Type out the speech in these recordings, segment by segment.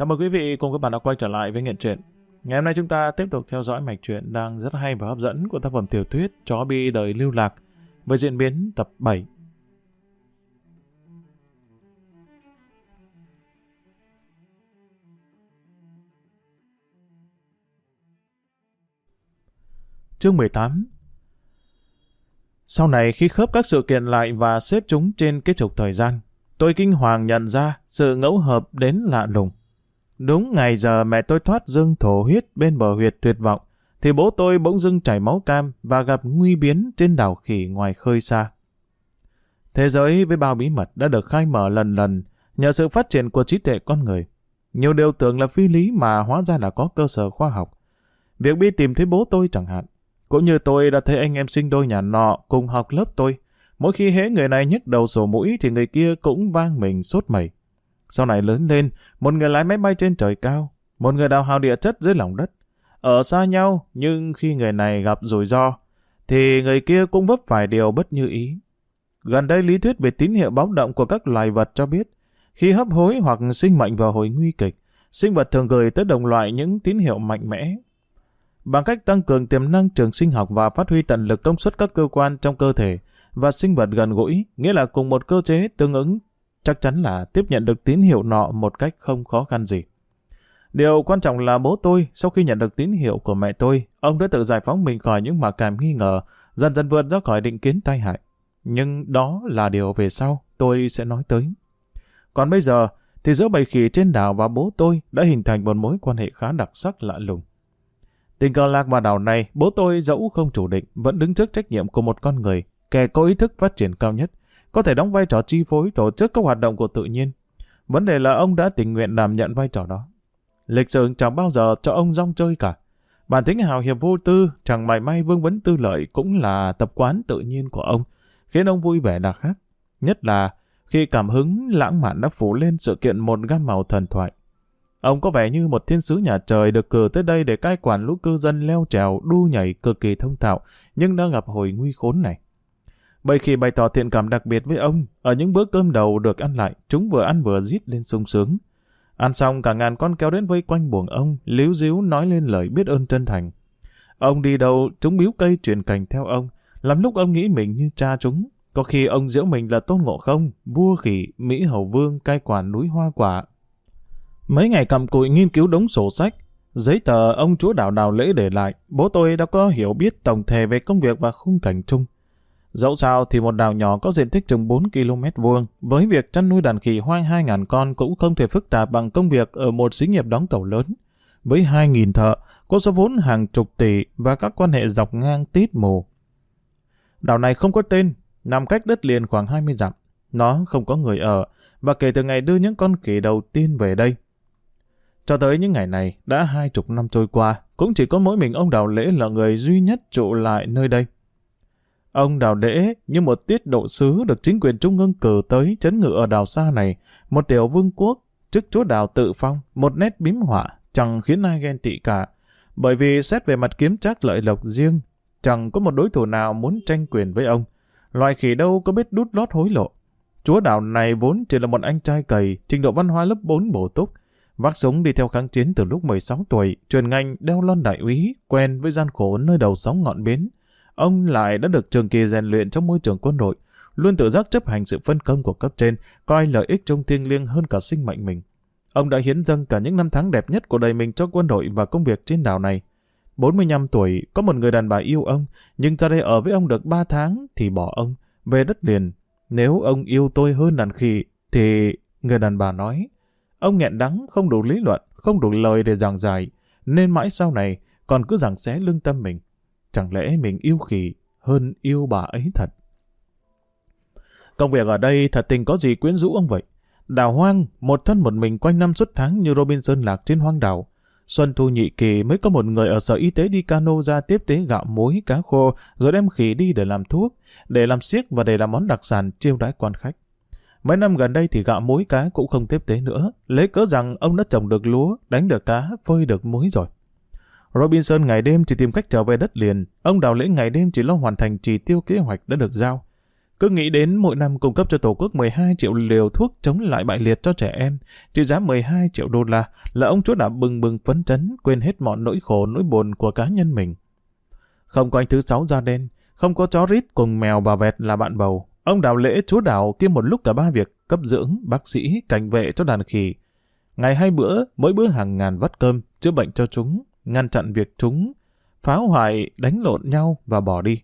Chào mừng quý vị cùng các bạn đã quay trở lại với Nghiện Truyện. Ngày hôm nay chúng ta tiếp tục theo dõi mạch truyện đang rất hay và hấp dẫn của tác phẩm tiểu thuyết Chó Bi Đời Lưu Lạc với diễn biến tập 7. Chương 18 Sau này khi khớp các sự kiện lại và xếp chúng trên cái trục thời gian, tôi kinh hoàng nhận ra sự ngẫu hợp đến lạ lùng. Đúng ngày giờ mẹ tôi thoát dưng thổ huyết bên bờ huyệt tuyệt vọng, thì bố tôi bỗng dưng chảy máu cam và gặp nguy biến trên đảo khỉ ngoài khơi xa. Thế giới với bao bí mật đã được khai mở lần lần nhờ sự phát triển của trí tuệ con người. Nhiều điều tưởng là phi lý mà hóa ra là có cơ sở khoa học. Việc Bi tìm thấy bố tôi chẳng hạn, cũng như tôi đã thấy anh em sinh đôi nhà nọ cùng học lớp tôi. Mỗi khi hễ người này nhức đầu sổ mũi thì người kia cũng vang mình sốt mẩy. Sau này lớn lên, một người lái máy bay trên trời cao, một người đào hào địa chất dưới lòng đất. Ở xa nhau, nhưng khi người này gặp rủi ro, thì người kia cũng vấp phải điều bất như ý. Gần đây lý thuyết về tín hiệu báo động của các loài vật cho biết, khi hấp hối hoặc sinh mệnh vào hồi nguy kịch, sinh vật thường gửi tới đồng loại những tín hiệu mạnh mẽ. Bằng cách tăng cường tiềm năng trường sinh học và phát huy tận lực công suất các cơ quan trong cơ thể và sinh vật gần gũi, nghĩa là cùng một cơ chế tương ứng chắc chắn là tiếp nhận được tín hiệu nọ một cách không khó khăn gì. Điều quan trọng là bố tôi, sau khi nhận được tín hiệu của mẹ tôi, ông đã tự giải phóng mình khỏi những mặc cảm nghi ngờ, dần dần vượt ra khỏi định kiến tai hại. Nhưng đó là điều về sau, tôi sẽ nói tới. Còn bây giờ, thì giữa bầy khỉ trên đảo và bố tôi đã hình thành một mối quan hệ khá đặc sắc lạ lùng. Tình cờ lạc vào đảo này, bố tôi dẫu không chủ định, vẫn đứng trước trách nhiệm của một con người, kẻ có ý thức phát triển cao nhất, có thể đóng vai trò chi phối tổ chức các hoạt động của tự nhiên. Vấn đề là ông đã tình nguyện đảm nhận vai trò đó. Lịch sử chẳng bao giờ cho ông rong chơi cả. Bản tính hào hiệp vô tư, chẳng mảy may vương vấn tư lợi cũng là tập quán tự nhiên của ông, khiến ông vui vẻ đặc khác. Nhất là khi cảm hứng lãng mạn đã phủ lên sự kiện một gam màu thần thoại. Ông có vẻ như một thiên sứ nhà trời được cử tới đây để cai quản lũ cư dân leo trèo, đu nhảy cực kỳ thông thạo, nhưng đang gặp hồi nguy khốn này. Bởi khi bày tỏ thiện cảm đặc biệt với ông, ở những bữa cơm đầu được ăn lại, chúng vừa ăn vừa rít lên sung sướng. Ăn xong cả ngàn con kéo đến vây quanh buồng ông, líu díu nói lên lời biết ơn chân thành. Ông đi đâu, chúng biếu cây truyền cành theo ông, làm lúc ông nghĩ mình như cha chúng. Có khi ông diễu mình là tôn ngộ không, vua khỉ, Mỹ Hầu Vương cai quản núi hoa quả. Mấy ngày cầm cụi nghiên cứu đống sổ sách, giấy tờ ông chúa đảo đào lễ để lại, bố tôi đã có hiểu biết tổng thể về công việc và khung cảnh chung. Dẫu sao thì một đảo nhỏ có diện tích chừng 4 km vuông, với việc chăn nuôi đàn khỉ hoang 2.000 con cũng không thể phức tạp bằng công việc ở một xí nghiệp đóng tàu lớn. Với 2.000 thợ, có số vốn hàng chục tỷ và các quan hệ dọc ngang tít mù. Đảo này không có tên, nằm cách đất liền khoảng 20 dặm. Nó không có người ở, và kể từ ngày đưa những con khỉ đầu tiên về đây. Cho tới những ngày này, đã hai chục năm trôi qua, cũng chỉ có mỗi mình ông Đào Lễ là người duy nhất trụ lại nơi đây. Ông Đào Đễ như một tiết độ sứ được chính quyền trung ương cử tới chấn ngự ở đảo xa này, một tiểu vương quốc, chức chúa đào tự phong, một nét bím họa, chẳng khiến ai ghen tị cả. Bởi vì xét về mặt kiếm trác lợi lộc riêng, chẳng có một đối thủ nào muốn tranh quyền với ông. Loại khỉ đâu có biết đút lót hối lộ. Chúa đào này vốn chỉ là một anh trai cầy, trình độ văn hóa lớp 4 bổ túc, vác súng đi theo kháng chiến từ lúc 16 tuổi, truyền ngành đeo lon đại úy, quen với gian khổ nơi đầu sóng ngọn bến Ông lại đã được trường kỳ rèn luyện trong môi trường quân đội, luôn tự giác chấp hành sự phân công của cấp trên, coi lợi ích trong thiêng liêng hơn cả sinh mệnh mình. Ông đã hiến dâng cả những năm tháng đẹp nhất của đời mình cho quân đội và công việc trên đảo này. 45 tuổi, có một người đàn bà yêu ông, nhưng ra đây ở với ông được 3 tháng thì bỏ ông, về đất liền. Nếu ông yêu tôi hơn đàn khỉ, thì... Người đàn bà nói, ông nghẹn đắng, không đủ lý luận, không đủ lời để giảng giải, nên mãi sau này còn cứ giảng xé lương tâm mình. Chẳng lẽ mình yêu khỉ hơn yêu bà ấy thật? Công việc ở đây thật tình có gì quyến rũ ông vậy? đào hoang, một thân một mình quanh năm suốt tháng như Robinson lạc trên hoang đảo. Xuân thu nhị kỳ mới có một người ở sở y tế đi cano ra tiếp tế gạo muối, cá khô, rồi đem khỉ đi để làm thuốc, để làm xiếc và để làm món đặc sản chiêu đãi quan khách. Mấy năm gần đây thì gạo muối cá cũng không tiếp tế nữa, lấy cớ rằng ông đã trồng được lúa, đánh được cá, phơi được muối rồi. Robinson ngày đêm chỉ tìm cách trở về đất liền, ông Đào Lễ ngày đêm chỉ lo hoàn thành chỉ tiêu kế hoạch đã được giao. Cứ nghĩ đến mỗi năm cung cấp cho Tổ quốc 12 triệu liều thuốc chống lại bại liệt cho trẻ em, trị giá 12 triệu đô la, là ông chúa đã bừng bừng phấn chấn, quên hết mọi nỗi khổ, nỗi buồn của cá nhân mình. Không có anh thứ sáu da đen, không có chó rít cùng mèo bà vẹt là bạn bầu. Ông đào lễ chúa đào kiêm một lúc cả ba việc cấp dưỡng, bác sĩ, cảnh vệ cho đàn khỉ. Ngày hai bữa, mỗi bữa hàng ngàn vắt cơm, chữa bệnh cho chúng, ngăn chặn việc chúng phá hoại, đánh lộn nhau và bỏ đi.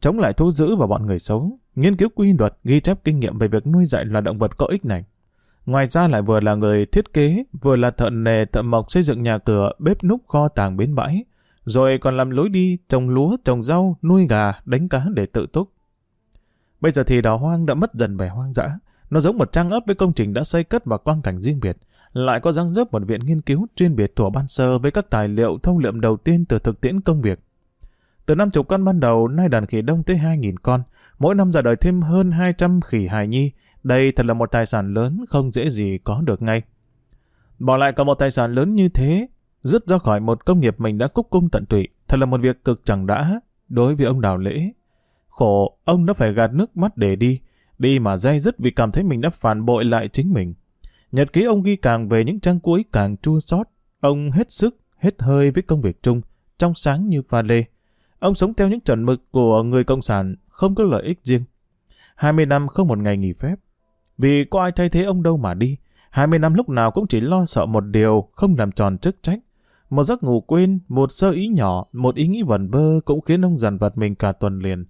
Chống lại thú dữ và bọn người xấu, nghiên cứu quy luật, ghi chép kinh nghiệm về việc nuôi dạy loài động vật có ích này. Ngoài ra lại vừa là người thiết kế, vừa là thợ nề thợ mộc xây dựng nhà cửa, bếp núc kho tàng bến bãi, rồi còn làm lối đi, trồng lúa, trồng rau, nuôi gà, đánh cá để tự túc. Bây giờ thì đảo hoang đã mất dần vẻ hoang dã, nó giống một trang ấp với công trình đã xây cất và quang cảnh riêng biệt, lại có răng dấp một viện nghiên cứu chuyên biệt thuở ban sơ với các tài liệu thông lượm đầu tiên từ thực tiễn công việc. Từ năm chục con ban đầu, nay đàn khỉ đông tới 2.000 con, mỗi năm ra đời thêm hơn 200 khỉ hài nhi. Đây thật là một tài sản lớn không dễ gì có được ngay. Bỏ lại cả một tài sản lớn như thế, rứt ra khỏi một công nghiệp mình đã cúc cung tận tụy, thật là một việc cực chẳng đã đối với ông Đào Lễ. Khổ, ông đã phải gạt nước mắt để đi, đi mà dây dứt vì cảm thấy mình đã phản bội lại chính mình. Nhật ký ông ghi càng về những trang cuối càng chua xót. Ông hết sức, hết hơi với công việc chung, trong sáng như pha lê. Ông sống theo những chuẩn mực của người cộng sản, không có lợi ích riêng. 20 năm không một ngày nghỉ phép. Vì có ai thay thế ông đâu mà đi. 20 năm lúc nào cũng chỉ lo sợ một điều, không làm tròn chức trách. Một giấc ngủ quên, một sơ ý nhỏ, một ý nghĩ vẩn vơ cũng khiến ông dằn vặt mình cả tuần liền.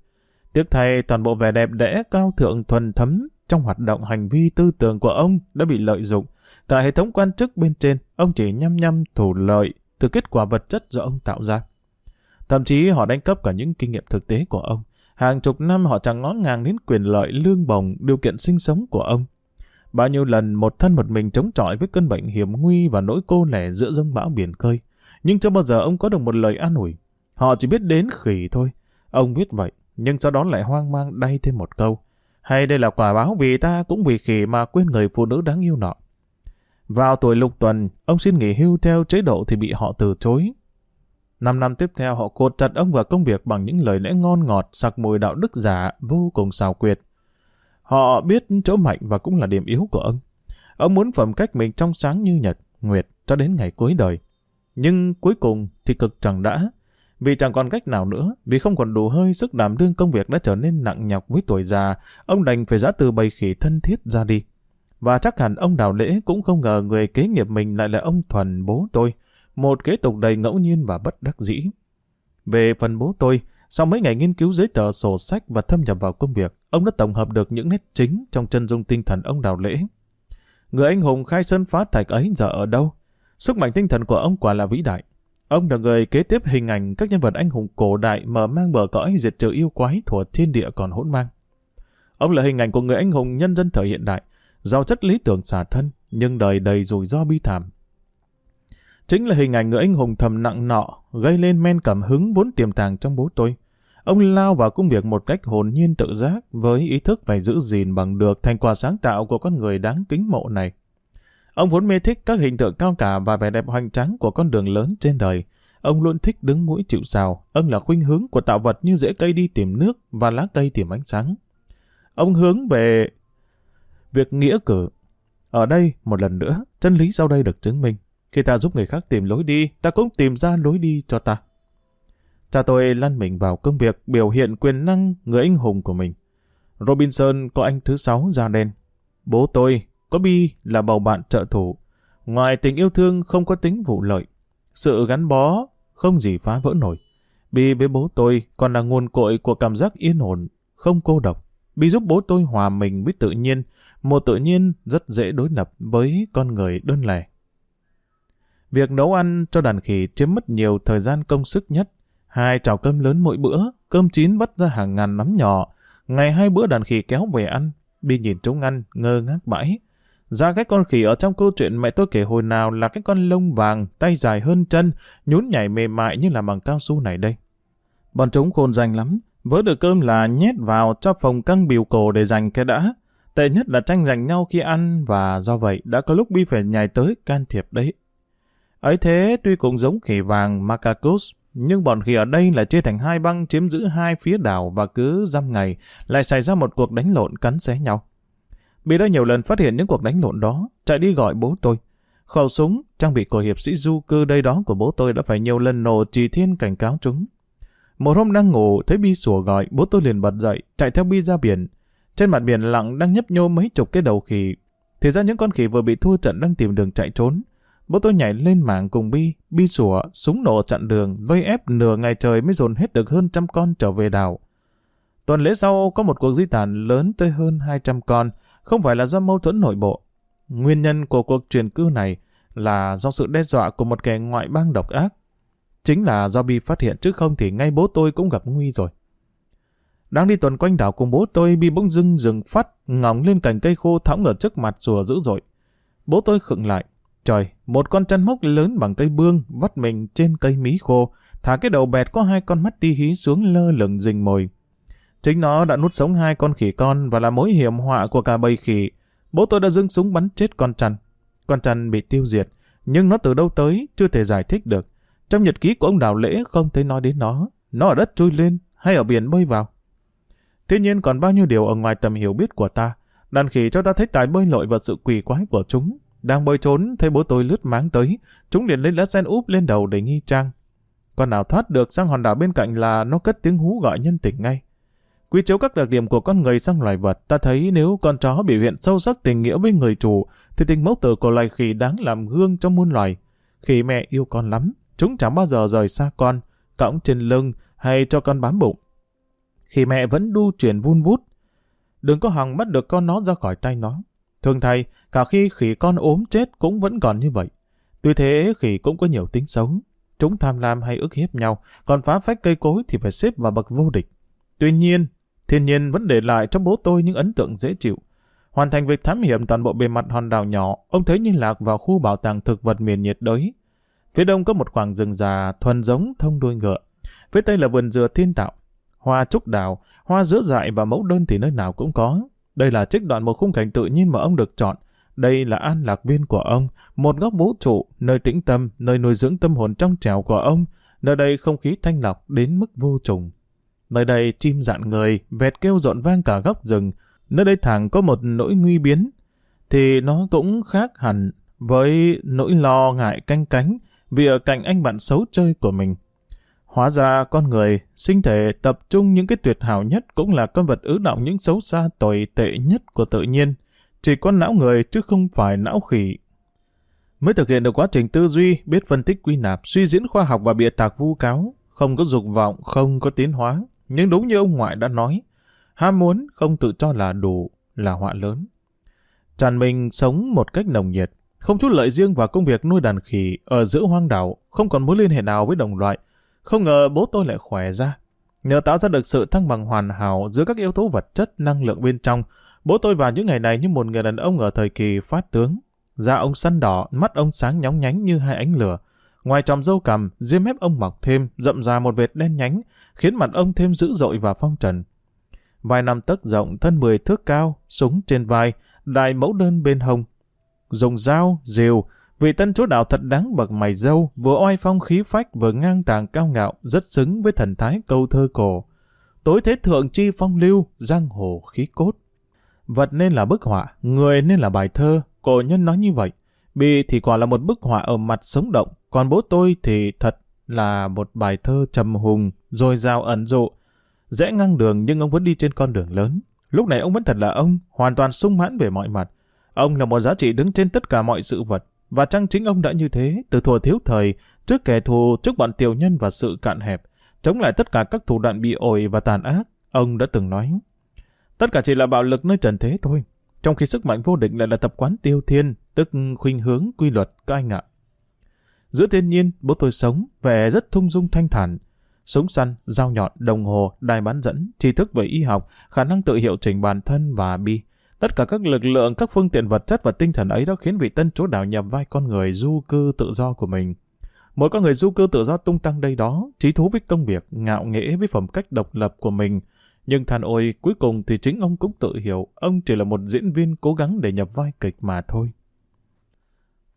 Tiếc thay toàn bộ vẻ đẹp đẽ cao thượng thuần thấm trong hoạt động hành vi tư tưởng của ông đã bị lợi dụng. Cả hệ thống quan chức bên trên, ông chỉ nhăm nhăm thủ lợi từ kết quả vật chất do ông tạo ra. Thậm chí họ đánh cắp cả những kinh nghiệm thực tế của ông. Hàng chục năm họ chẳng ngó ngàng đến quyền lợi lương bổng, điều kiện sinh sống của ông. Bao nhiêu lần một thân một mình chống chọi với cơn bệnh hiểm nguy và nỗi cô lẻ giữa dông bão biển khơi. Nhưng chưa bao giờ ông có được một lời an ủi. Họ chỉ biết đến khỉ thôi. Ông biết vậy, nhưng sau đó lại hoang mang đay thêm một câu. Hay đây là quả báo vì ta cũng vì khỉ mà quên người phụ nữ đáng yêu nọ. Vào tuổi lục tuần, ông xin nghỉ hưu theo chế độ thì bị họ từ chối. Năm năm tiếp theo họ cột chặt ông vào công việc bằng những lời lẽ ngon ngọt, sặc mùi đạo đức giả, vô cùng xào quyệt. Họ biết chỗ mạnh và cũng là điểm yếu của ông. Ông muốn phẩm cách mình trong sáng như nhật, nguyệt cho đến ngày cuối đời. Nhưng cuối cùng thì cực chẳng đã. Vì chẳng còn cách nào nữa, vì không còn đủ hơi sức đảm đương công việc đã trở nên nặng nhọc với tuổi già, ông đành phải giã từ bầy khỉ thân thiết ra đi. Và chắc hẳn ông Đào Lễ cũng không ngờ người kế nghiệp mình lại là ông Thuần bố tôi, một kế tục đầy ngẫu nhiên và bất đắc dĩ. Về phần bố tôi, sau mấy ngày nghiên cứu giấy tờ sổ sách và thâm nhập vào công việc, ông đã tổng hợp được những nét chính trong chân dung tinh thần ông Đào Lễ. Người anh hùng khai sơn phá thạch ấy giờ ở đâu? Sức mạnh tinh thần của ông quả là vĩ đại. Ông là người kế tiếp hình ảnh các nhân vật anh hùng cổ đại mở mang bờ cõi diệt trừ yêu quái thuở thiên địa còn hỗn mang. Ông là hình ảnh của người anh hùng nhân dân thời hiện đại, giàu chất lý tưởng xả thân, nhưng đời đầy rủi ro bi thảm. Chính là hình ảnh người anh hùng thầm nặng nọ, gây lên men cảm hứng vốn tiềm tàng trong bố tôi. Ông lao vào công việc một cách hồn nhiên tự giác, với ý thức phải giữ gìn bằng được thành quả sáng tạo của con người đáng kính mộ này. Ông vốn mê thích các hình tượng cao cả và vẻ đẹp hoành tráng của con đường lớn trên đời. Ông luôn thích đứng mũi chịu sào. Ông là khuynh hướng của tạo vật như rễ cây đi tìm nước và lá cây tìm ánh sáng. Ông hướng về việc nghĩa cử. Ở đây, một lần nữa, chân lý sau đây được chứng minh. Khi ta giúp người khác tìm lối đi, ta cũng tìm ra lối đi cho ta. Cha tôi lăn mình vào công việc biểu hiện quyền năng người anh hùng của mình. Robinson có anh thứ sáu da đen. Bố tôi có Bi là bầu bạn trợ thủ. Ngoài tình yêu thương không có tính vụ lợi. Sự gắn bó không gì phá vỡ nổi. Bi với bố tôi còn là nguồn cội của cảm giác yên ổn, không cô độc. Bi giúp bố tôi hòa mình với tự nhiên, một tự nhiên rất dễ đối lập với con người đơn lẻ. Việc nấu ăn cho đàn khỉ chiếm mất nhiều thời gian công sức nhất. Hai chảo cơm lớn mỗi bữa, cơm chín vắt ra hàng ngàn nắm nhỏ. Ngày hai bữa đàn khỉ kéo về ăn, Bi nhìn chúng ăn, ngơ ngác bãi. Ra cái con khỉ ở trong câu chuyện mẹ tôi kể hồi nào là cái con lông vàng, tay dài hơn chân, nhún nhảy mềm mại như là bằng cao su này đây. Bọn chúng khôn danh lắm, vớ được cơm là nhét vào cho phòng căng biểu cổ để dành cái đã. Tệ nhất là tranh giành nhau khi ăn và do vậy đã có lúc Bi phải nhảy tới can thiệp đấy. Ấy thế tuy cũng giống khỉ vàng Macacus, Nhưng bọn khỉ ở đây lại chia thành hai băng chiếm giữ hai phía đảo và cứ dăm ngày lại xảy ra một cuộc đánh lộn cắn xé nhau. Bị đã nhiều lần phát hiện những cuộc đánh lộn đó, chạy đi gọi bố tôi. Khẩu súng, trang bị của hiệp sĩ du cư đây đó của bố tôi đã phải nhiều lần nổ trì thiên cảnh cáo chúng. Một hôm đang ngủ, thấy Bi sủa gọi, bố tôi liền bật dậy, chạy theo Bi ra biển. Trên mặt biển lặng đang nhấp nhô mấy chục cái đầu khỉ. Thì ra những con khỉ vừa bị thua trận đang tìm đường chạy trốn. Bố tôi nhảy lên mảng cùng Bi, Bi sủa, súng nổ chặn đường, vây ép nửa ngày trời mới dồn hết được hơn trăm con trở về đảo. Tuần lễ sau có một cuộc di tản lớn tới hơn 200 con, không phải là do mâu thuẫn nội bộ. Nguyên nhân của cuộc truyền cư này là do sự đe dọa của một kẻ ngoại bang độc ác. Chính là do Bi phát hiện chứ không thì ngay bố tôi cũng gặp nguy rồi. Đang đi tuần quanh đảo cùng bố tôi, Bi bỗng dưng dừng phát, ngóng lên cành cây khô thõng ở trước mặt rùa dữ dội. Bố tôi khựng lại. Trời, một con chăn mốc lớn bằng cây bương vắt mình trên cây mí khô, thả cái đầu bẹt có hai con mắt ti hí xuống lơ lửng rình mồi. Chính nó đã nuốt sống hai con khỉ con và là mối hiểm họa của cả bầy khỉ. Bố tôi đã dưng súng bắn chết con chăn. Con chăn bị tiêu diệt, nhưng nó từ đâu tới chưa thể giải thích được. Trong nhật ký của ông Đào Lễ không thấy nói đến nó. Nó ở đất trôi lên hay ở biển bơi vào. Tuy nhiên còn bao nhiêu điều ở ngoài tầm hiểu biết của ta. Đàn khỉ cho ta thấy tài bơi lội và sự quỷ quái của chúng. Đang bơi trốn, thấy bố tôi lướt máng tới. Chúng liền lấy lá sen úp lên đầu để nghi trang. Con nào thoát được sang hòn đảo bên cạnh là nó cất tiếng hú gọi nhân tình ngay. Quy chiếu các đặc điểm của con người sang loài vật, ta thấy nếu con chó biểu hiện sâu sắc tình nghĩa với người chủ, thì tình mẫu tử của loài khỉ đáng làm gương cho muôn loài. Khỉ mẹ yêu con lắm, chúng chẳng bao giờ rời xa con, cõng trên lưng hay cho con bám bụng. Khỉ mẹ vẫn đu chuyển vun vút. Đừng có hòng bắt được con nó ra khỏi tay nó. Thường thay, cả khi khỉ con ốm chết cũng vẫn còn như vậy. Tuy thế, khỉ cũng có nhiều tính xấu. Chúng tham lam hay ức hiếp nhau, còn phá phách cây cối thì phải xếp vào bậc vô địch. Tuy nhiên, thiên nhiên vẫn để lại cho bố tôi những ấn tượng dễ chịu. Hoàn thành việc thám hiểm toàn bộ bề mặt hòn đảo nhỏ, ông thấy như lạc vào khu bảo tàng thực vật miền nhiệt đới. Phía đông có một khoảng rừng già thuần giống thông đuôi ngựa. Phía tây là vườn dừa thiên tạo. Hoa trúc đào, hoa giữa dại và mẫu đơn thì nơi nào cũng có. Đây là trích đoạn một khung cảnh tự nhiên mà ông được chọn. Đây là an lạc viên của ông, một góc vũ trụ, nơi tĩnh tâm, nơi nuôi dưỡng tâm hồn trong trèo của ông. Nơi đây không khí thanh lọc đến mức vô trùng. Nơi đây chim dạn người, vẹt kêu rộn vang cả góc rừng. Nơi đây thẳng có một nỗi nguy biến. Thì nó cũng khác hẳn với nỗi lo ngại canh cánh vì ở cạnh anh bạn xấu chơi của mình. Hóa ra con người, sinh thể tập trung những cái tuyệt hảo nhất cũng là con vật ứ động những xấu xa tồi tệ nhất của tự nhiên. Chỉ có não người chứ không phải não khỉ. Mới thực hiện được quá trình tư duy, biết phân tích quy nạp, suy diễn khoa học và bịa tạc vu cáo, không có dục vọng, không có tiến hóa. Nhưng đúng như ông ngoại đã nói, ham muốn không tự cho là đủ, là họa lớn. Tràn mình sống một cách nồng nhiệt, không chút lợi riêng vào công việc nuôi đàn khỉ ở giữa hoang đảo, không còn mối liên hệ nào với đồng loại. Không ngờ bố tôi lại khỏe ra. Nhờ tạo ra được sự thăng bằng hoàn hảo giữa các yếu tố vật chất, năng lượng bên trong, bố tôi vào những ngày này như một người đàn ông ở thời kỳ phát tướng. Da ông săn đỏ, mắt ông sáng nhóng nhánh như hai ánh lửa. Ngoài tròm dâu cằm, diêm mép ông mọc thêm, rậm ra một vệt đen nhánh, khiến mặt ông thêm dữ dội và phong trần. Vai năm tấc rộng, thân mười thước cao, súng trên vai, đại mẫu đơn bên hông. Dùng dao, rìu, vị tân chúa đạo thật đáng bậc mày dâu, vừa oai phong khí phách vừa ngang tàng cao ngạo, rất xứng với thần thái câu thơ cổ. Tối thế thượng chi phong lưu, giang hồ khí cốt. Vật nên là bức họa, người nên là bài thơ, cổ nhân nói như vậy. Bi thì quả là một bức họa ở mặt sống động, còn bố tôi thì thật là một bài thơ trầm hùng, rồi rào ẩn dụ. Dễ ngang đường nhưng ông vẫn đi trên con đường lớn. Lúc này ông vẫn thật là ông, hoàn toàn sung mãn về mọi mặt. Ông là một giá trị đứng trên tất cả mọi sự vật. Và chăng chính ông đã như thế, từ thuở thiếu thời, trước kẻ thù, trước bọn tiểu nhân và sự cạn hẹp, chống lại tất cả các thủ đoạn bị ổi và tàn ác, ông đã từng nói. Tất cả chỉ là bạo lực nơi trần thế thôi, trong khi sức mạnh vô định lại là tập quán tiêu thiên, tức khuynh hướng quy luật các anh ạ. Giữa thiên nhiên, bố tôi sống, vẻ rất thung dung thanh thản. Súng săn, dao nhọn, đồng hồ, đài bán dẫn, tri thức về y học, khả năng tự hiệu chỉnh bản thân và bi. Tất cả các lực lượng, các phương tiện vật chất và tinh thần ấy đã khiến vị tân chúa đảo nhập vai con người du cư tự do của mình. Mỗi con người du cư tự do tung tăng đây đó, trí thú với công việc, ngạo nghễ với phẩm cách độc lập của mình. Nhưng than ôi, cuối cùng thì chính ông cũng tự hiểu, ông chỉ là một diễn viên cố gắng để nhập vai kịch mà thôi.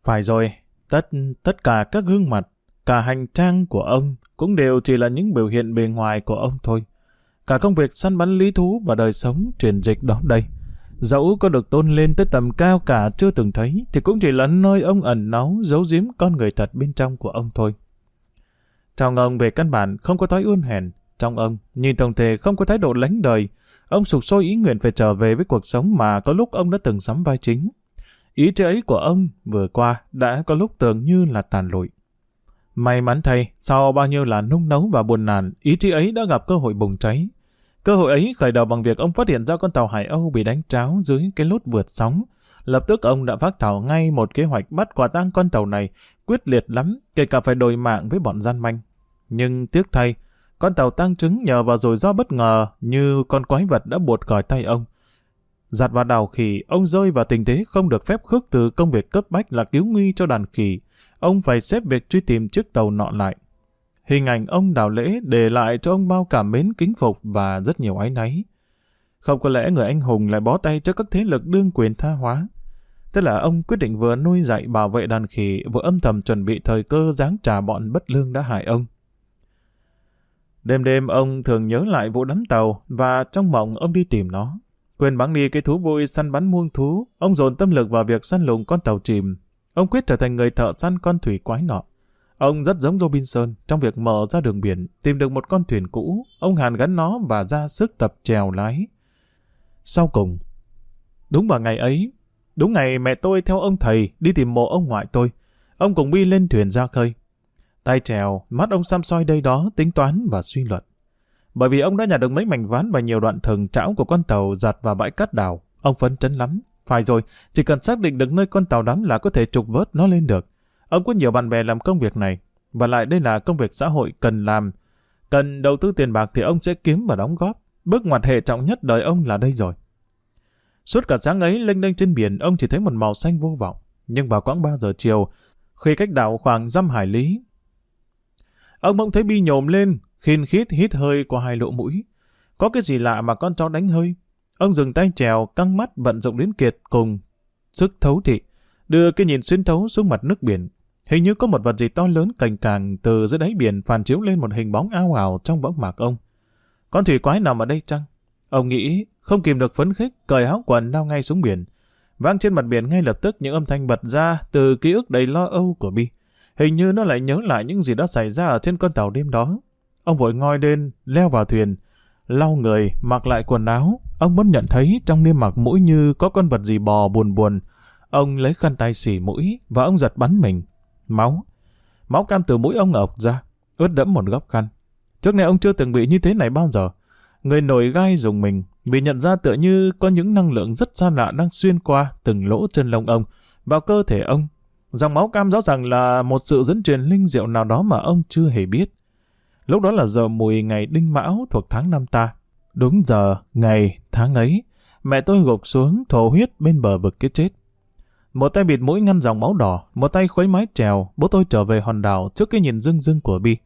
Phải rồi, tất tất cả các gương mặt, cả hành trang của ông cũng đều chỉ là những biểu hiện bề ngoài của ông thôi. Cả công việc săn bắn lý thú và đời sống truyền dịch đó đây. Dẫu có được tôn lên tới tầm cao cả chưa từng thấy, thì cũng chỉ là nơi ông ẩn náu giấu giếm con người thật bên trong của ông thôi. Trong ông về căn bản không có thói ươn hèn, trong ông nhìn tổng thể không có thái độ lánh đời, ông sụp sôi ý nguyện phải trở về với cuộc sống mà có lúc ông đã từng sắm vai chính. Ý chí ấy của ông vừa qua đã có lúc tưởng như là tàn lụi. May mắn thay, sau bao nhiêu là nung nấu và buồn nản, ý chí ấy đã gặp cơ hội bùng cháy. Cơ hội ấy khởi đầu bằng việc ông phát hiện ra con tàu Hải Âu bị đánh tráo dưới cái lốt vượt sóng. Lập tức ông đã phát thảo ngay một kế hoạch bắt quả tang con tàu này, quyết liệt lắm, kể cả phải đổi mạng với bọn gian manh. Nhưng tiếc thay, con tàu tăng trứng nhờ vào rồi do bất ngờ như con quái vật đã buột khỏi tay ông. Giặt vào đào khỉ, ông rơi vào tình thế không được phép khước từ công việc cấp bách là cứu nguy cho đàn khỉ. Ông phải xếp việc truy tìm chiếc tàu nọ lại. Hình ảnh ông đào lễ để lại cho ông bao cảm mến kính phục và rất nhiều ái náy. Không có lẽ người anh hùng lại bó tay cho các thế lực đương quyền tha hóa. Tức là ông quyết định vừa nuôi dạy bảo vệ đàn khỉ, vừa âm thầm chuẩn bị thời cơ giáng trả bọn bất lương đã hại ông. Đêm đêm ông thường nhớ lại vụ đắm tàu và trong mộng ông đi tìm nó. Quên bắn đi cái thú vui săn bắn muông thú, ông dồn tâm lực vào việc săn lùng con tàu chìm. Ông quyết trở thành người thợ săn con thủy quái nọ. Ông rất giống Robinson trong việc mở ra đường biển, tìm được một con thuyền cũ, ông hàn gắn nó và ra sức tập trèo lái. Sau cùng, đúng vào ngày ấy, đúng ngày mẹ tôi theo ông thầy đi tìm mộ ông ngoại tôi, ông cùng Bi lên thuyền ra khơi. Tay trèo, mắt ông xăm soi đây đó, tính toán và suy luận. Bởi vì ông đã nhặt được mấy mảnh ván và nhiều đoạn thừng trão của con tàu giặt vào bãi cát đảo, Ông phấn chấn lắm. Phải rồi, chỉ cần xác định được nơi con tàu đắm là có thể trục vớt nó lên được. Ông có nhiều bạn bè làm công việc này. Và lại đây là công việc xã hội cần làm. Cần đầu tư tiền bạc thì ông sẽ kiếm và đóng góp. Bước ngoặt hệ trọng nhất đời ông là đây rồi. Suốt cả sáng ấy, lênh đênh trên biển, ông chỉ thấy một màu xanh vô vọng. Nhưng vào khoảng 3 giờ chiều, khi cách đảo khoảng dăm hải lý, ông bỗng thấy bi nhồm lên, khiên khít hít hơi qua hai lỗ mũi. Có cái gì lạ mà con chó đánh hơi. Ông dừng tay trèo, căng mắt vận dụng đến kiệt cùng sức thấu thị, đưa cái nhìn xuyên thấu xuống mặt nước biển. Hình như có một vật gì to lớn cành càng từ dưới đáy biển phản chiếu lên một hình bóng ao ảo trong võng mạc ông. Con thủy quái nằm ở đây chăng? Ông nghĩ, không kìm được phấn khích, cởi áo quần lao ngay xuống biển. Vang trên mặt biển ngay lập tức những âm thanh bật ra từ ký ức đầy lo âu của Bi. Hình như nó lại nhớ lại những gì đã xảy ra ở trên con tàu đêm đó. Ông vội ngoi lên, leo vào thuyền, lau người, mặc lại quần áo. Ông mới nhận thấy trong niêm mặc mũi như có con vật gì bò buồn buồn. Ông lấy khăn tay xỉ mũi và ông giật bắn mình. Máu. Máu cam từ mũi ông ọc ra, ướt đẫm một góc khăn. Trước này ông chưa từng bị như thế này bao giờ. Người nổi gai dùng mình vì nhận ra tựa như có những năng lượng rất xa lạ đang xuyên qua từng lỗ chân lông ông vào cơ thể ông. Dòng máu cam rõ ràng là một sự dẫn truyền linh diệu nào đó mà ông chưa hề biết. Lúc đó là giờ mùi ngày đinh mão thuộc tháng năm ta. Đúng giờ, ngày, tháng ấy, mẹ tôi gục xuống thổ huyết bên bờ vực cái chết. Một tay bịt mũi ngăn dòng máu đỏ, một tay khuấy mái trèo, bố tôi trở về hòn đảo trước cái nhìn rưng rưng của Bi.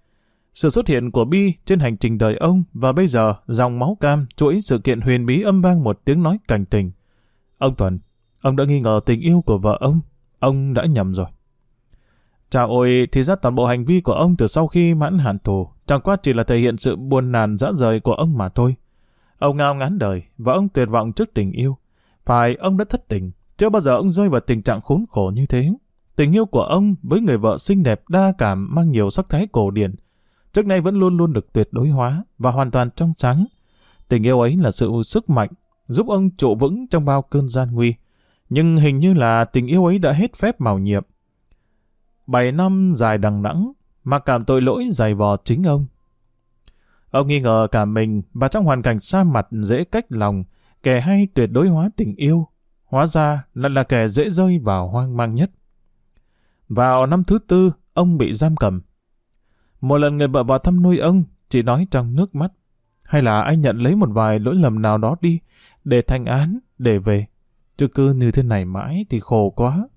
Sự xuất hiện của Bi trên hành trình đời ông và bây giờ dòng máu cam chuỗi sự kiện huyền bí âm vang một tiếng nói cảnh tình. Ông Tuần, ông đã nghi ngờ tình yêu của vợ ông, ông đã nhầm rồi. chào ôi, thì ra toàn bộ hành vi của ông từ sau khi mãn hạn tù, chẳng qua chỉ là thể hiện sự buồn nàn dã rời của ông mà thôi. Ông ngao ngán đời, và ông tuyệt vọng trước tình yêu. Phải, ông đã thất tình, chưa bao giờ ông rơi vào tình trạng khốn khổ như thế. Tình yêu của ông với người vợ xinh đẹp đa cảm mang nhiều sắc thái cổ điển, trước nay vẫn luôn luôn được tuyệt đối hóa và hoàn toàn trong sáng. Tình yêu ấy là sự sức mạnh, giúp ông trụ vững trong bao cơn gian nguy. Nhưng hình như là tình yêu ấy đã hết phép màu nhiệm, Bảy năm dài đằng đẵng mà cảm tội lỗi dày vò chính ông. Ông nghi ngờ cả mình và trong hoàn cảnh xa mặt dễ cách lòng, kẻ hay tuyệt đối hóa tình yêu, hóa ra lại là kẻ dễ rơi vào hoang mang nhất. Vào năm thứ tư, ông bị giam cầm. Một lần người vợ vào thăm nuôi ông, chỉ nói trong nước mắt, hay là anh nhận lấy một vài lỗi lầm nào đó đi, để thành án, để về. Chứ cứ như thế này mãi thì khổ quá.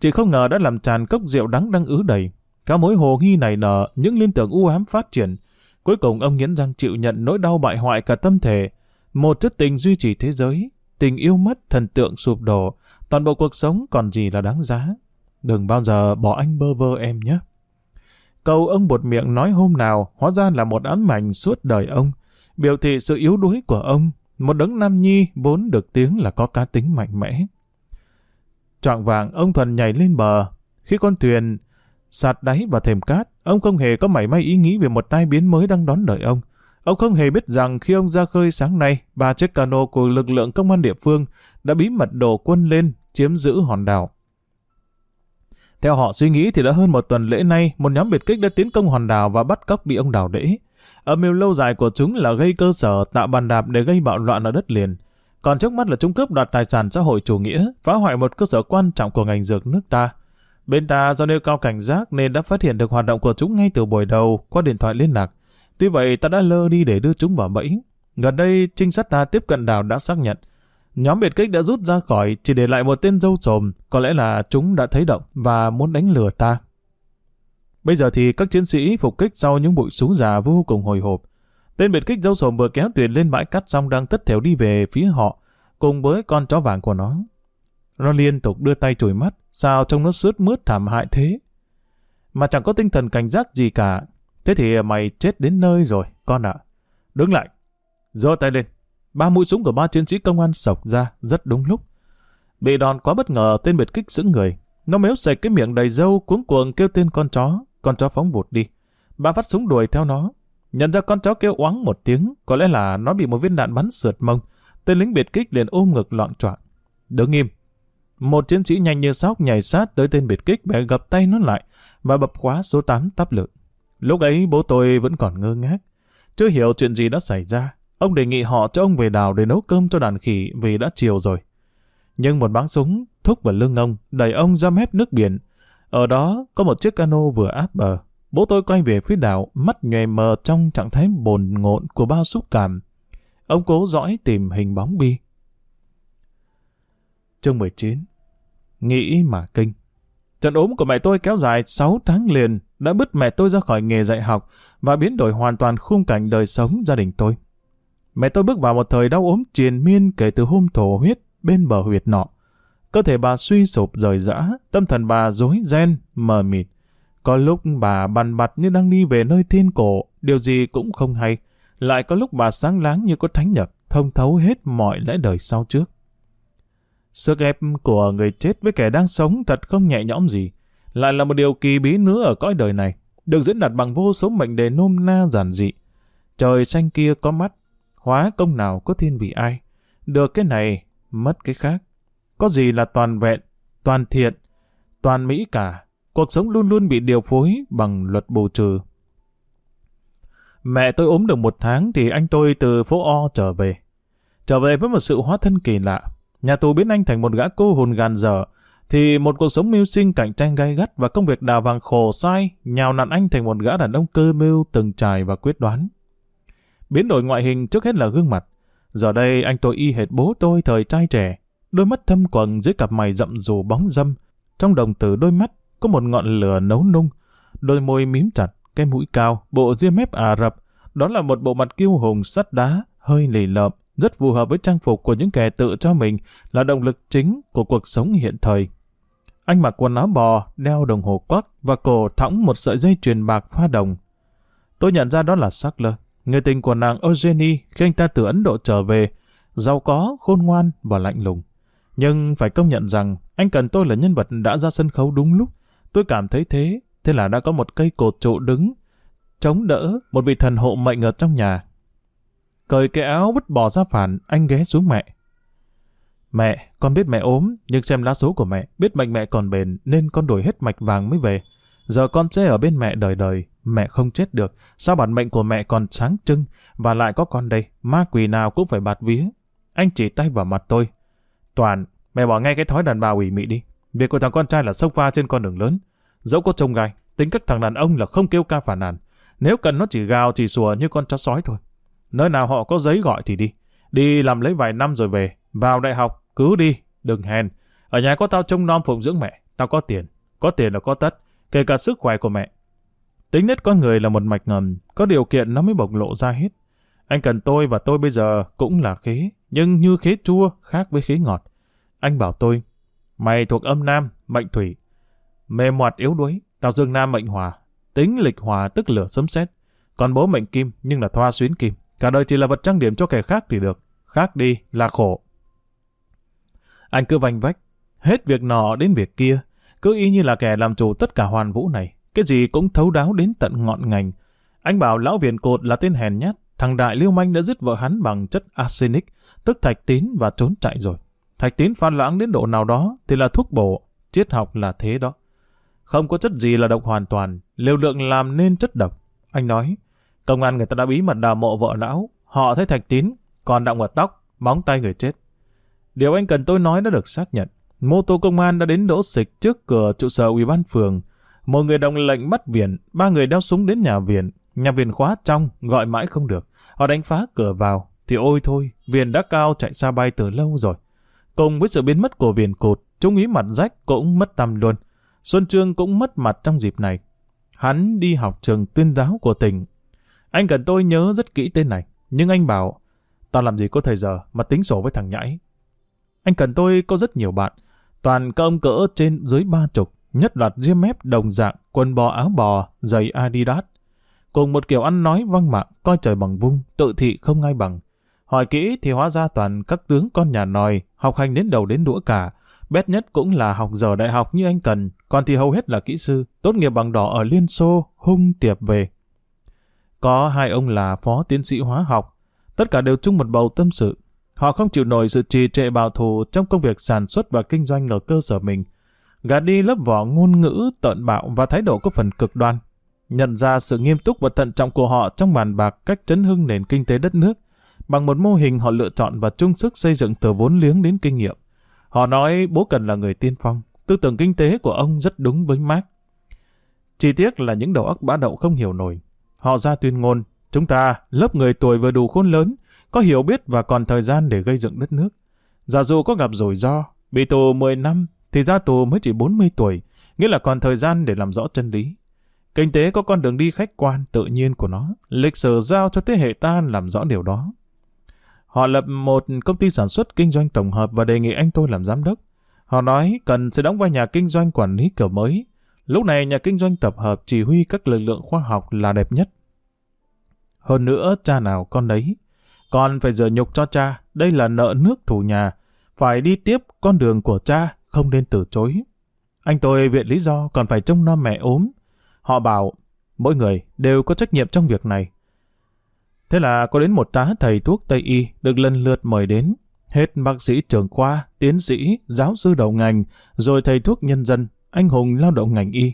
Chỉ không ngờ đã làm tràn cốc rượu đắng đang ứ đầy. Cả mối hồ nghi này nở, những liên tưởng u ám phát triển. Cuối cùng ông nghiến răng chịu nhận nỗi đau bại hoại cả tâm thể. Một chất tình duy trì thế giới, tình yêu mất, thần tượng sụp đổ, toàn bộ cuộc sống còn gì là đáng giá. Đừng bao giờ bỏ anh bơ vơ em nhé. Câu ông buột miệng nói hôm nào hóa ra là một ám ảnh suốt đời ông, biểu thị sự yếu đuối của ông, một đấng nam nhi vốn được tiếng là có cá tính mạnh mẽ. Trọng vàng ông Thuần nhảy lên bờ, khi con thuyền sạt đáy và thềm cát, ông không hề có mảy may ý nghĩ về một tai biến mới đang đón đợi ông. Ông không hề biết rằng khi ông ra khơi sáng nay, ba chiếc cano của lực lượng công an địa phương đã bí mật đổ quân lên, chiếm giữ hòn đảo. Theo họ suy nghĩ thì đã hơn một tuần lễ nay, một nhóm biệt kích đã tiến công hòn đảo và bắt cóc bị ông đảo đễ. Âm mưu lâu dài của chúng là gây cơ sở tạo bàn đạp để gây bạo loạn ở đất liền. Còn trước mắt là chúng cướp đoạt tài sản xã hội chủ nghĩa, phá hoại một cơ sở quan trọng của ngành dược nước ta. Bên ta do nêu cao cảnh giác nên đã phát hiện được hoạt động của chúng ngay từ buổi đầu qua điện thoại liên lạc. Tuy vậy ta đã lơ đi để đưa chúng vào bẫy. Gần đây, trinh sát ta tiếp cận đảo đã xác nhận. Nhóm biệt kích đã rút ra khỏi chỉ để lại một tên dâu trồm, có lẽ là chúng đã thấy động và muốn đánh lừa ta. Bây giờ thì các chiến sĩ phục kích sau những bụi súng già vô cùng hồi hộp. Tên biệt kích dâu sồm vừa kéo thuyền lên bãi cát xong đang tất thèo đi về phía họ, cùng với con chó vàng của nó. Nó liên tục đưa tay chùi mắt, sao trông nó sướt mướt thảm hại thế. Mà chẳng có tinh thần cảnh giác gì cả. Thế thì mày chết đến nơi rồi, con ạ. Đứng lại. giơ tay lên. Ba mũi súng của ba chiến sĩ công an sọc ra rất đúng lúc. Bị đòn quá bất ngờ, tên biệt kích sững người. Nó méo sạch cái miệng đầy dâu cuống cuồng kêu tên con chó. Con chó phóng vụt đi. Ba phát súng đuổi theo nó. Nhận ra con chó kêu oáng một tiếng, có lẽ là nó bị một viên đạn bắn sượt mông. Tên lính biệt kích liền ôm ngực loạn choạng. Đứng im, một chiến sĩ nhanh như sóc nhảy sát tới tên biệt kích bẻ gập tay nó lại và bập khóa số 8 tắp lượng. Lúc ấy bố tôi vẫn còn ngơ ngác. Chưa hiểu chuyện gì đã xảy ra. Ông đề nghị họ cho ông về đào để nấu cơm cho đàn khỉ vì đã chiều rồi. Nhưng một báng súng thúc vào lưng ông, đẩy ông ra mép nước biển. Ở đó có một chiếc cano vừa áp bờ. Bố tôi quay về phía đảo, mắt nhòe mờ trong trạng thái bồn ngộn của bao xúc cảm. Ông cố dõi tìm hình bóng bi. Chương 19 Nghĩ mà kinh Trận ốm của mẹ tôi kéo dài 6 tháng liền đã bứt mẹ tôi ra khỏi nghề dạy học và biến đổi hoàn toàn khung cảnh đời sống gia đình tôi. Mẹ tôi bước vào một thời đau ốm triền miên kể từ hôm thổ huyết bên bờ huyệt nọ. Cơ thể bà suy sụp rời rã, tâm thần bà rối ren, mờ mịt. Có lúc bà bằn bặt như đang đi về nơi thiên cổ, điều gì cũng không hay. Lại có lúc bà sáng láng như có thánh nhật, thông thấu hết mọi lẽ đời sau trước. Sức ép của người chết với kẻ đang sống thật không nhẹ nhõm gì. Lại là một điều kỳ bí nữa ở cõi đời này, được diễn đạt bằng vô số mệnh đề nôm na giản dị. Trời xanh kia có mắt, hóa công nào có thiên vị ai. Được cái này, mất cái khác. Có gì là toàn vẹn, toàn thiện, toàn mỹ cả. Cuộc sống luôn luôn bị điều phối bằng luật bù trừ. Mẹ tôi ốm được một tháng thì anh tôi từ phố O trở về. Trở về với một sự hóa thân kỳ lạ. Nhà tù biến anh thành một gã cô hồn gàn dở, thì một cuộc sống mưu sinh cạnh tranh gay gắt và công việc đào vàng khổ sai nhào nặn anh thành một gã đàn ông cơ mưu từng trải và quyết đoán. Biến đổi ngoại hình trước hết là gương mặt. Giờ đây anh tôi y hệt bố tôi thời trai trẻ, đôi mắt thâm quầng dưới cặp mày rậm rù bóng dâm. Trong đồng tử đôi mắt có một ngọn lửa nấu nung, đôi môi mím chặt, cái mũi cao, bộ ria mép Ả Rập. Đó là một bộ mặt kiêu hùng sắt đá, hơi lì lợm, rất phù hợp với trang phục của những kẻ tự cho mình là động lực chính của cuộc sống hiện thời. Anh mặc quần áo bò, đeo đồng hồ quắc và cổ thõng một sợi dây chuyền bạc pha đồng. Tôi nhận ra đó là Sackler, người tình của nàng Eugenie khi anh ta từ Ấn Độ trở về, giàu có, khôn ngoan và lạnh lùng. Nhưng phải công nhận rằng anh cần tôi là nhân vật đã ra sân khấu đúng lúc. Tôi cảm thấy thế, thế là đã có một cây cột trụ đứng, chống đỡ một vị thần hộ mệnh ở trong nhà Cởi cái áo vứt bỏ ra phản, anh ghé xuống mẹ. Mẹ, con biết mẹ ốm, nhưng xem lá số của mẹ, biết mệnh mẹ còn bền, nên con đổi hết mạch vàng mới về. Giờ con sẽ ở bên mẹ đời đời, mẹ không chết được, sao bản mệnh của mẹ còn sáng trưng, và lại có con đây, ma quỷ nào cũng phải bạt vía. Anh chỉ tay vào mặt tôi. Toàn, mẹ bỏ ngay cái thói đàn bà ủy mị đi. Việc của thằng con trai là sốc pha trên con đường lớn. Dẫu có trông gai, tính cách thằng đàn ông là không kêu ca phản nàn. Nếu cần nó chỉ gào chỉ sủa như con chó sói thôi. Nơi nào họ có giấy gọi thì đi. Đi làm lấy vài năm rồi về. Vào đại học, cứ đi, đừng hèn. Ở nhà có tao trông nom phụng dưỡng mẹ. Tao có tiền. Có tiền là có tất. Kể cả sức khỏe của mẹ. Tính nết con người là một mạch ngầm. Có điều kiện nó mới bộc lộ ra hết. Anh cần tôi và tôi bây giờ cũng là khế. Nhưng như khế chua khác với khế ngọt. Anh bảo tôi. Mày thuộc âm nam, mệnh thủy. Mềm hoạt yếu đuối. Tao dương nam mệnh hòa. tính lịch hòa tức lửa sấm sét. Còn bố mệnh kim nhưng là thoa xuyến kim. Cả đời chỉ là vật trang điểm cho kẻ khác thì được. Khác đi là khổ. Anh cứ vanh vách, hết việc nọ đến việc kia, cứ y như là kẻ làm chủ tất cả hoàn vũ này. Cái gì cũng thấu đáo đến tận ngọn ngành. Anh bảo lão viện cột là tên hèn nhát, thằng đại liêu manh đã giết vợ hắn bằng chất arsenic, tức thạch tín và trốn chạy rồi. Thạch tín phan lãng đến độ nào đó thì là thuốc bổ, triết học là thế đó. Không có chất gì là độc hoàn toàn, liều lượng làm nên chất độc. Anh nói, công an người ta đã bí mật đào mộ vợ lão, họ thấy thạch tín, còn động ở tóc, móng tay người chết. Điều anh cần tôi nói đã được xác nhận. Mô tô công an đã đến đỗ xịch trước cửa trụ sở ủy ban phường. Một người đồng lệnh bắt viện, ba người đeo súng đến nhà viện. Nhà viện khóa trong, gọi mãi không được. Họ đánh phá cửa vào, thì ôi thôi, viện đã cao chạy xa bay từ lâu rồi. Cùng với sự biến mất của viện cột, trung ý mặt rách cũng mất tâm luôn. Xuân Trương cũng mất mặt trong dịp này. Hắn đi học trường tuyên giáo của tỉnh. Anh cần tôi nhớ rất kỹ tên này, nhưng anh bảo, tao làm gì có thời giờ mà tính sổ với thằng nhãi. Anh cần tôi có rất nhiều bạn, toàn các ông cỡ trên dưới ba chục, nhất loạt ria mép đồng dạng, quần bò áo bò, giày Adidas. Cùng một kiểu ăn nói văng mạng, coi trời bằng vung, tự thị không ai bằng. Hỏi kỹ thì hóa ra toàn các tướng con nhà nòi, học hành đến đầu đến đũa cả. Bét nhất cũng là học giờ đại học như anh cần, còn thì hầu hết là kỹ sư, tốt nghiệp bằng đỏ ở Liên Xô, hung tiệp về. Có hai ông là phó tiến sĩ hóa học, tất cả đều chung một bầu tâm sự. Họ không chịu nổi sự trì trệ bảo thủ trong công việc sản xuất và kinh doanh ở cơ sở mình. Gạt đi lớp vỏ ngôn ngữ, tợn bạo và thái độ có phần cực đoan. Nhận ra sự nghiêm túc và thận trọng của họ trong bàn bạc cách chấn hưng nền kinh tế đất nước, bằng một mô hình họ lựa chọn và chung sức xây dựng từ vốn liếng đến kinh nghiệm. Họ nói bố cần là người tiên phong, tư tưởng kinh tế của ông rất đúng với Mark. Chỉ tiếc là những đầu óc bã đậu không hiểu nổi. Họ ra tuyên ngôn, chúng ta, lớp người tuổi vừa đủ khôn lớn, có hiểu biết và còn thời gian để gây dựng đất nước. Giả dụ có gặp rủi ro, bị tù 10 năm, thì ra tù mới chỉ 40 tuổi, nghĩa là còn thời gian để làm rõ chân lý. Kinh tế có con đường đi khách quan tự nhiên của nó, lịch sử giao cho thế hệ ta làm rõ điều đó. Họ lập một công ty sản xuất kinh doanh tổng hợp và đề nghị anh tôi làm giám đốc. Họ nói cần sẽ đóng vai nhà kinh doanh quản lý kiểu mới. Lúc này nhà kinh doanh tập hợp chỉ huy các lực lượng khoa học là đẹp nhất. Hơn nữa, cha nào con đấy. Con phải rửa nhục cho cha, đây là nợ nước thủ nhà. Phải đi tiếp con đường của cha, không nên từ chối. Anh tôi viện lý do còn phải trông nom mẹ ốm. Họ bảo, mỗi người đều có trách nhiệm trong việc này. Thế là có đến một tá thầy thuốc Tây Y được lần lượt mời đến. Hết bác sĩ trưởng khoa, tiến sĩ, giáo sư đầu ngành, rồi thầy thuốc nhân dân, anh hùng lao động ngành y.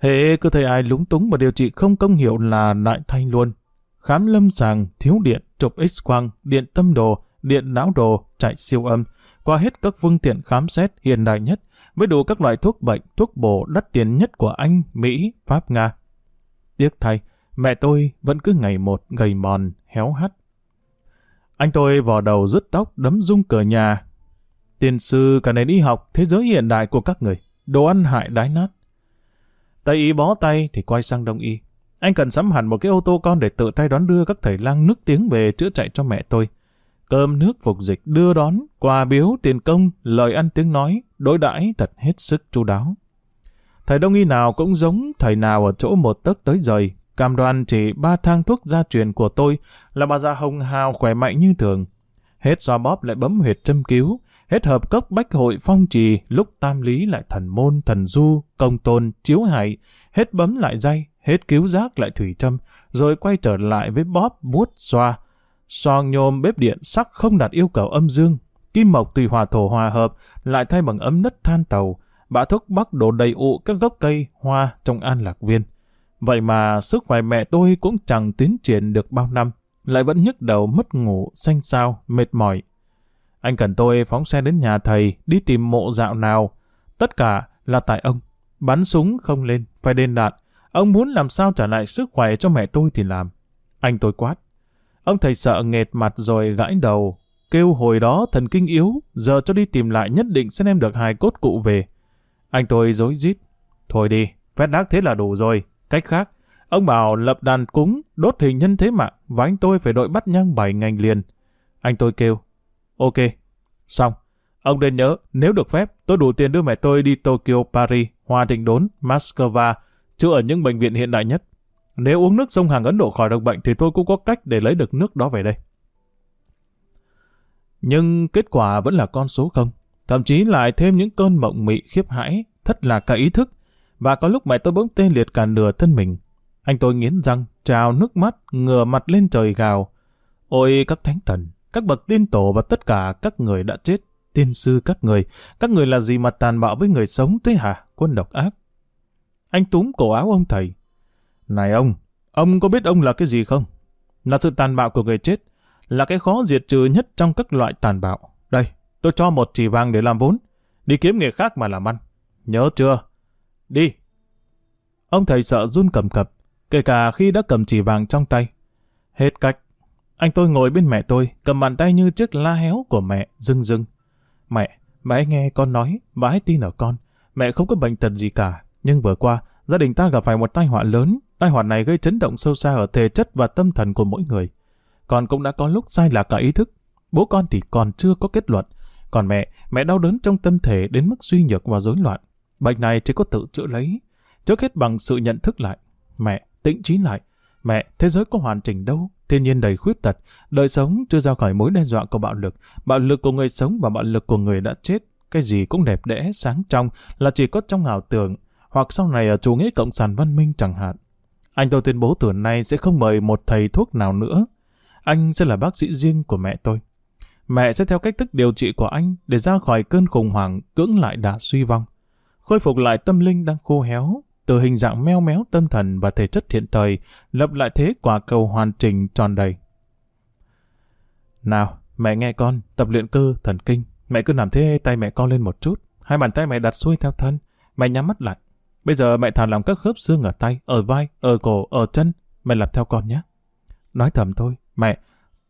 Hệ cứ thấy ai lúng túng mà điều trị không công hiệu là lại thay luôn. Khám lâm sàng, thiếu điện, chụp x-quang, điện tâm đồ, điện não đồ, chạy siêu âm, qua hết các phương tiện khám xét hiện đại nhất, với đủ các loại thuốc bệnh, thuốc bổ đắt tiền nhất của Anh, Mỹ, Pháp, Nga. Tiếc thay, mẹ tôi vẫn cứ ngày một gầy mòn, héo hắt. Anh tôi vò đầu rứt tóc đấm rung cửa nhà. Tiền sư cả nền y học thế giới hiện đại của các người, đồ ăn hại đái nát. Tây y bó tay thì quay sang đông y. Anh cần sắm hẳn một cái ô tô con để tự tay đón đưa các thầy lang nước tiếng về chữa chạy cho mẹ tôi. Cơm nước phục dịch đưa đón, quà biếu, tiền công, lời ăn tiếng nói, đối đãi thật hết sức chu đáo. Thầy đông y nào cũng giống thầy nào ở chỗ một tấc tới rời, cam đoan chỉ ba thang thuốc gia truyền của tôi là bà già hồng hào khỏe mạnh như thường. Hết xoa bóp lại bấm huyệt châm cứu, hết hợp cốc bách hội phong trì, lúc tam lý lại thần môn, thần du, công tôn, chiếu hại, hết bấm lại dây, hết cứu giác lại thủy châm, rồi quay trở lại với bóp, vuốt, xoa. xoang nhôm bếp điện sắc không đạt yêu cầu âm dương, kim mộc tùy hòa thổ hòa hợp, lại thay bằng ấm đất than tàu, bạ thúc bắc đổ đầy ụ các gốc cây, hoa trong an lạc viên. Vậy mà sức khỏe mẹ tôi cũng chẳng tiến triển được bao năm, lại vẫn nhức đầu mất ngủ, xanh xao, mệt mỏi. Anh cần tôi phóng xe đến nhà thầy, đi tìm mộ dạo nào. Tất cả là tại ông. Bắn súng không lên, phải đền đạn. Ông muốn làm sao trả lại sức khỏe cho mẹ tôi thì làm. Anh tôi quát. Ông thầy sợ nghệt mặt rồi gãi đầu. Kêu hồi đó thần kinh yếu, giờ cho đi tìm lại nhất định sẽ đem được hài cốt cụ về. Anh tôi dối rít Thôi đi, phép đắc thế là đủ rồi. Cách khác, ông bảo lập đàn cúng, đốt hình nhân thế mạng và anh tôi phải đội bắt nhang bảy ngành liền. Anh tôi kêu, ok, xong. Ông nên nhớ, nếu được phép, tôi đủ tiền đưa mẹ tôi đi Tokyo, Paris, Hoa Thịnh Đốn, Moscow, chứ ở những bệnh viện hiện đại nhất. Nếu uống nước sông hàng Ấn Độ khỏi được bệnh thì tôi cũng có cách để lấy được nước đó về đây. Nhưng kết quả vẫn là con số không. Thậm chí lại thêm những cơn mộng mị khiếp hãi, thất là cả ý thức. Và có lúc mẹ tôi bỗng tê liệt cả nửa thân mình. Anh tôi nghiến răng, trào nước mắt, ngửa mặt lên trời gào. Ôi các thánh thần, các bậc tiên tổ và tất cả các người đã chết, tiên sư các người, các người là gì mà tàn bạo với người sống thế hả, quân độc ác. Anh túm cổ áo ông thầy. Này ông, ông có biết ông là cái gì không? Là sự tàn bạo của người chết, là cái khó diệt trừ nhất trong các loại tàn bạo. Đây, tôi cho một chỉ vàng để làm vốn, đi kiếm nghề khác mà làm ăn. Nhớ chưa? Đi. Ông thầy sợ run cầm cập, kể cả khi đã cầm chỉ vàng trong tay. Hết cách. Anh tôi ngồi bên mẹ tôi, cầm bàn tay như chiếc la héo của mẹ, rưng rưng. Mẹ, mẹ nghe con nói, bà hãy tin ở con. Mẹ không có bệnh tật gì cả. Nhưng vừa qua, gia đình ta gặp phải một tai họa lớn. Tai họa này gây chấn động sâu xa ở thể chất và tâm thần của mỗi người. Con cũng đã có lúc sai lạc cả ý thức. Bố con thì còn chưa có kết luận. Còn mẹ, mẹ đau đớn trong tâm thể đến mức suy nhược và rối loạn. Bệnh này chỉ có tự chữa lấy. Trước hết bằng sự nhận thức lại. Mẹ, tĩnh trí lại. Mẹ, thế giới có hoàn chỉnh đâu. Thiên nhiên đầy khuyết tật. Đời sống chưa ra khỏi mối đe dọa của bạo lực. Bạo lực của người sống và bạo lực của người đã chết. Cái gì cũng đẹp đẽ, sáng trong là chỉ có trong ảo tưởng. Hoặc sau này ở chủ nghĩa cộng sản văn minh chẳng hạn. Anh tôi tuyên bố từ nay sẽ không mời một thầy thuốc nào nữa. Anh sẽ là bác sĩ riêng của mẹ tôi. Mẹ sẽ theo cách thức điều trị của anh để ra khỏi cơn khủng hoảng cưỡng lại đà suy vong. Khôi phục lại tâm linh đang khô héo, từ hình dạng meo méo tâm thần và thể chất hiện thời, lập lại thế quả cầu hoàn chỉnh tròn đầy. Nào, mẹ nghe con, tập luyện cơ, thần kinh. Mẹ cứ làm thế tay mẹ con lên một chút. Hai bàn tay mẹ đặt xuôi theo thân. Mẹ nhắm mắt lại. Bây giờ mẹ thả lòng các khớp xương ở tay, ở vai, ở cổ, ở chân. Mẹ làm theo con nhé. Nói thầm thôi, mẹ,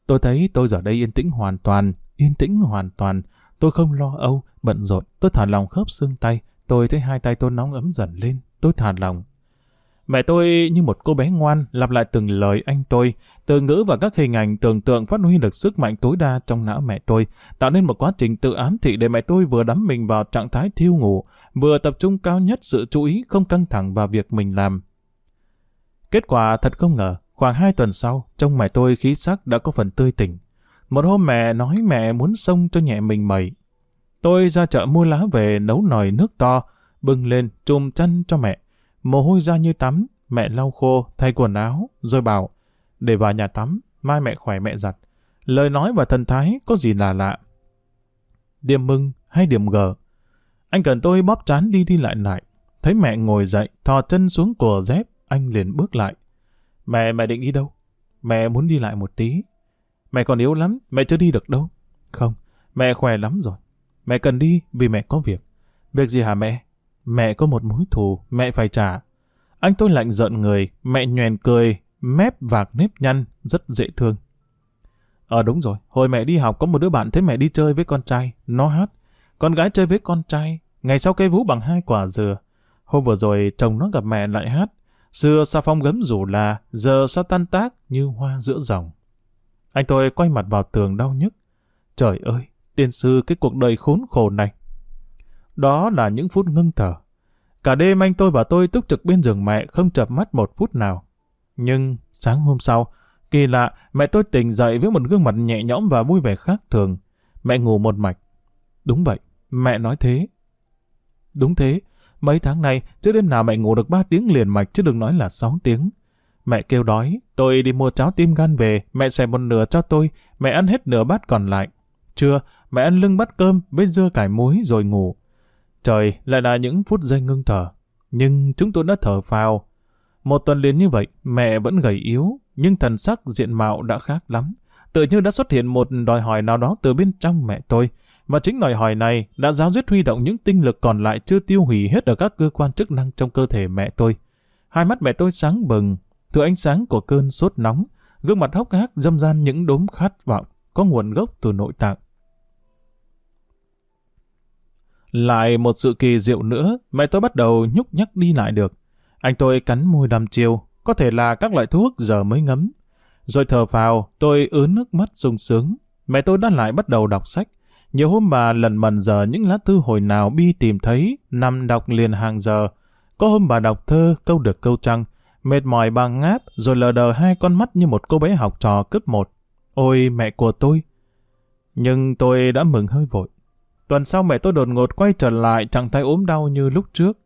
tôi thấy tôi giờ đây yên tĩnh hoàn toàn, yên tĩnh hoàn toàn. Tôi không lo âu, bận rộn. Tôi thả lòng khớp xương tay. Tôi thấy hai tay tôi nóng ấm dần lên. Tôi thả lòng. Mẹ tôi như một cô bé ngoan lặp lại từng lời anh tôi, từ ngữ và các hình ảnh tưởng tượng phát huy được sức mạnh tối đa trong não mẹ tôi, tạo nên một quá trình tự ám thị để mẹ tôi vừa đắm mình vào trạng thái thiêu ngủ, vừa tập trung cao nhất sự chú ý không căng thẳng vào việc mình làm. Kết quả thật không ngờ, khoảng hai tuần sau, trong mẹ tôi khí sắc đã có phần tươi tỉnh. Một hôm mẹ nói mẹ muốn xông cho nhẹ mình mẩy. Tôi ra chợ mua lá về nấu nồi nước to, bưng lên chùm chăn cho mẹ. Mồ hôi ra như tắm, mẹ lau khô, thay quần áo, rồi bảo, để vào nhà tắm, mai mẹ khỏe mẹ giặt. Lời nói và thần thái có gì là lạ. Điểm mừng hay điểm gờ? Anh cần tôi bóp chán đi đi lại lại. Thấy mẹ ngồi dậy, thò chân xuống của dép, anh liền bước lại. Mẹ, mẹ định đi đâu? Mẹ muốn đi lại một tí. Mẹ còn yếu lắm, mẹ chưa đi được đâu. Không, mẹ khỏe lắm rồi. Mẹ cần đi vì mẹ có việc. Việc gì hả mẹ? Mẹ có một mối thù, mẹ phải trả. Anh tôi lạnh giận người, mẹ nhoèn cười, mép vạc nếp nhăn, rất dễ thương. Ờ đúng rồi, hồi mẹ đi học có một đứa bạn thấy mẹ đi chơi với con trai, nó hát. Con gái chơi với con trai, ngày sau cây vú bằng hai quả dừa. Hôm vừa rồi chồng nó gặp mẹ lại hát. Xưa sa phong gấm rủ là, giờ sa tan tác như hoa giữa dòng. Anh tôi quay mặt vào tường đau nhức. Trời ơi, tiên sư cái cuộc đời khốn khổ này. Đó là những phút ngưng thở. Cả đêm anh tôi và tôi túc trực bên giường mẹ không chập mắt một phút nào. Nhưng sáng hôm sau, kỳ lạ, mẹ tôi tỉnh dậy với một gương mặt nhẹ nhõm và vui vẻ khác thường. Mẹ ngủ một mạch. Đúng vậy, mẹ nói thế. Đúng thế, mấy tháng nay, chưa đêm nào mẹ ngủ được 3 tiếng liền mạch chứ đừng nói là 6 tiếng. Mẹ kêu đói, tôi đi mua cháo tim gan về, mẹ xẻ một nửa cho tôi, mẹ ăn hết nửa bát còn lại. Trưa, mẹ ăn lưng bát cơm với dưa cải muối rồi ngủ. Trời, lại là những phút giây ngưng thở. Nhưng chúng tôi đã thở phào. Một tuần liền như vậy, mẹ vẫn gầy yếu, nhưng thần sắc diện mạo đã khác lắm. Tự như đã xuất hiện một đòi hỏi nào đó từ bên trong mẹ tôi. Và chính đòi hỏi này đã giáo diết huy động những tinh lực còn lại chưa tiêu hủy hết ở các cơ quan chức năng trong cơ thể mẹ tôi. Hai mắt mẹ tôi sáng bừng, từ ánh sáng của cơn sốt nóng, gương mặt hốc hác dâm gian những đốm khát vọng, có nguồn gốc từ nội tạng. Lại một sự kỳ diệu nữa, mẹ tôi bắt đầu nhúc nhắc đi lại được. Anh tôi cắn môi đăm chiêu, có thể là các loại thuốc giờ mới ngấm. Rồi thở phào, tôi ướn nước mắt sung sướng. Mẹ tôi đã lại bắt đầu đọc sách. Nhiều hôm bà lần mần giờ những lá thư hồi nào Bi tìm thấy, nằm đọc liền hàng giờ. Có hôm bà đọc thơ, câu được câu trăng, mệt mỏi bà ngáp, rồi lờ đờ hai con mắt như một cô bé học trò cấp một. Ôi mẹ của tôi! Nhưng tôi đã mừng hơi vội. Tuần sau mẹ tôi đột ngột quay trở lại trạng thái ốm đau như lúc trước.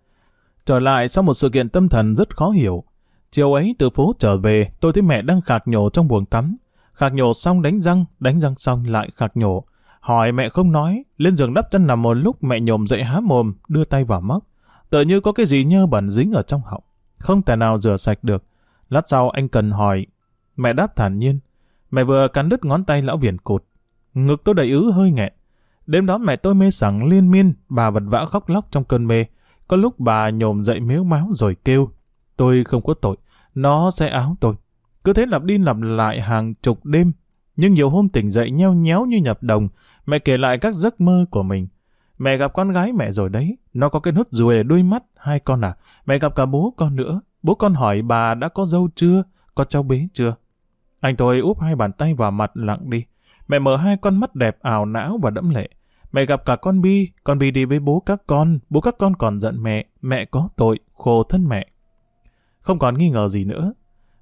Trở lại sau một sự kiện tâm thần rất khó hiểu. Chiều ấy từ phố trở về, tôi thấy mẹ đang khạc nhổ trong buồng tắm. Khạc nhổ xong đánh răng, đánh răng xong lại khạc nhổ. Hỏi mẹ không nói, lên giường đắp chân nằm một lúc mẹ nhổm dậy há mồm, đưa tay vào móc. tự như có cái gì nhơ bẩn dính ở trong họng. Không thể nào rửa sạch được. Lát sau anh cần hỏi. Mẹ đáp thản nhiên. Mẹ vừa cắn đứt ngón tay lão viền cột. Ngực tôi đầy ứ hơi nghẹn. Đêm đó mẹ tôi mê sảng liên miên, bà vật vã khóc lóc trong cơn mê. Có lúc bà nhổm dậy miếu máu rồi kêu. Tôi không có tội, nó sẽ áo tôi. Cứ thế lặp đi lặp lại hàng chục đêm. Nhưng nhiều hôm tỉnh dậy nheo nhéo như nhập đồng, mẹ kể lại các giấc mơ của mình. Mẹ gặp con gái mẹ rồi đấy, nó có cái nốt ruồi đuôi mắt, hai con à. Mẹ gặp cả bố con nữa, bố con hỏi bà đã có dâu chưa, có cháu bé chưa. Anh tôi úp hai bàn tay vào mặt lặng đi. Mẹ mở hai con mắt đẹp ảo não và đẫm lệ. Mẹ gặp cả con Bi, con Bi đi với bố các con, bố các con còn giận mẹ, mẹ có tội, khổ thân mẹ. Không còn nghi ngờ gì nữa.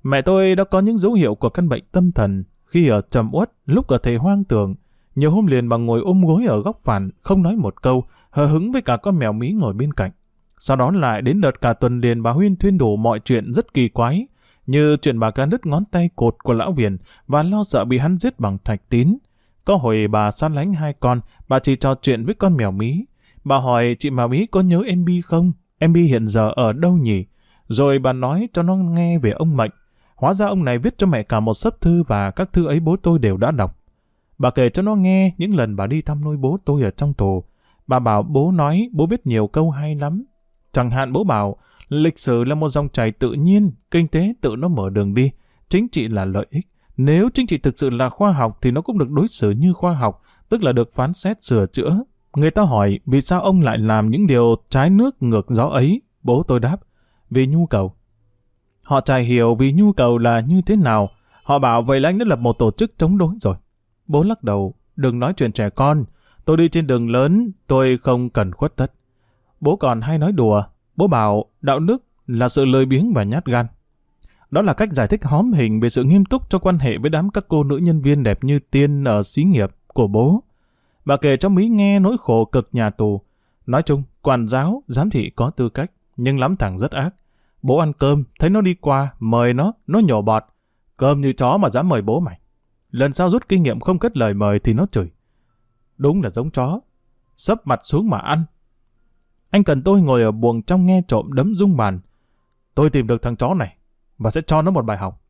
Mẹ tôi đã có những dấu hiệu của căn bệnh tâm thần, khi ở trầm uất, lúc ở thể hoang tưởng. Nhiều hôm liền bà ngồi ôm gối ở góc phản, không nói một câu, hờ hứng với cả con mèo mí ngồi bên cạnh. Sau đó lại đến đợt cả tuần liền bà Huyên thuyên đổ mọi chuyện rất kỳ quái, như chuyện bà ca đứt ngón tay cột của lão Viền và lo sợ bị hắn giết bằng thạch tín. Có hồi bà san lánh hai con, bà chỉ trò chuyện với con mèo mí. Bà hỏi chị mèo mí có nhớ em Bi không? Em Bi hiện giờ ở đâu nhỉ? Rồi bà nói cho nó nghe về ông Mạnh. Hóa ra ông này viết cho mẹ cả một sấp thư và các thư ấy bố tôi đều đã đọc. Bà kể cho nó nghe những lần bà đi thăm nuôi bố tôi ở trong tù. Bà bảo bố nói bố biết nhiều câu hay lắm. Chẳng hạn bố bảo lịch sử là một dòng chảy tự nhiên, kinh tế tự nó mở đường đi, chính trị là lợi ích. Nếu chính trị thực sự là khoa học thì nó cũng được đối xử như khoa học, tức là được phán xét sửa chữa. Người ta hỏi vì sao ông lại làm những điều trái nước ngược gió ấy? Bố tôi đáp, vì nhu cầu. Họ trải hiểu vì nhu cầu là như thế nào. Họ bảo vậy là anh đã lập một tổ chức chống đối rồi. Bố lắc đầu, đừng nói chuyện trẻ con. Tôi đi trên đường lớn, tôi không cần khuất tất. Bố còn hay nói đùa. Bố bảo đạo đức là sự lười biếng và nhát gan. Đó là cách giải thích hóm hình về sự nghiêm túc cho quan hệ với đám các cô nữ nhân viên đẹp như tiên ở xí nghiệp của bố. Bà kể cho Mỹ nghe nỗi khổ cực nhà tù. Nói chung, quản giáo, giám thị có tư cách, nhưng lắm thằng rất ác. Bố ăn cơm, thấy nó đi qua, mời nó, nó nhổ bọt. Cơm như chó mà dám mời bố mày. Lần sau rút kinh nghiệm không kết lời mời thì nó chửi. Đúng là giống chó. Sấp mặt xuống mà ăn. Anh cần tôi ngồi ở buồng trong nghe trộm đấm rung bàn. Tôi tìm được thằng chó này và sẽ cho nó một bài học.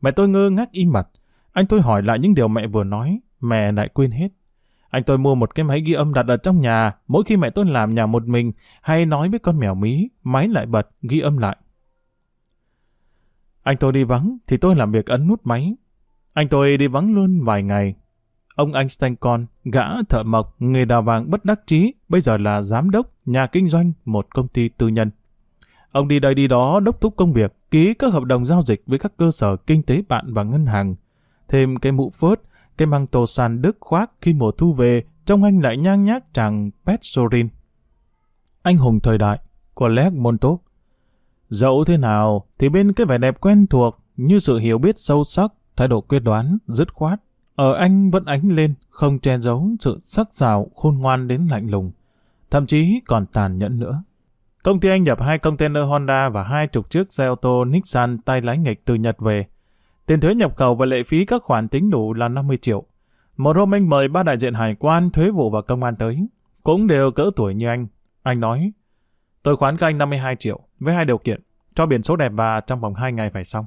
Mẹ tôi ngơ ngác im mặt. Anh tôi hỏi lại những điều mẹ vừa nói, mẹ lại quên hết. Anh tôi mua một cái máy ghi âm đặt ở trong nhà, mỗi khi mẹ tôi làm nhà một mình hay nói với con mèo mí, máy lại bật, ghi âm lại. Anh tôi đi vắng thì tôi làm việc ấn nút máy. Anh tôi đi vắng luôn vài ngày. Ông Einstein con, gã thợ mộc, nghề đào vàng bất đắc chí, bây giờ là giám đốc, nhà kinh doanh một công ty tư nhân. Ông đi đây đi đó đốc thúc công việc, ký các hợp đồng giao dịch với các cơ sở kinh tế bạn và ngân hàng. Thêm cái mũ phớt, cái măng tô sàn đức khoác khi mùa thu về, trông anh lại nhang nhác chàng Petsorin. Anh hùng thời đại của Lech Montop. Dẫu thế nào thì bên cái vẻ đẹp quen thuộc như sự hiểu biết sâu sắc, thái độ quyết đoán, dứt khoát, ở anh vẫn ánh lên, không che giấu sự sắc sảo khôn ngoan đến lạnh lùng, thậm chí còn tàn nhẫn nữa. Công ty anh nhập hai container Honda và hai chục chiếc xe ô tô Nissan tay lái nghịch từ Nhật về. Tiền thuế nhập khẩu và lệ phí các khoản tính đủ là 50 triệu. Một hôm anh mời ba đại diện hải quan, thuế vụ và công an tới. Cũng đều cỡ tuổi như anh. Anh nói, tôi khoán các anh 52 triệu, với hai điều kiện, cho biển số đẹp và trong vòng 2 ngày phải xong.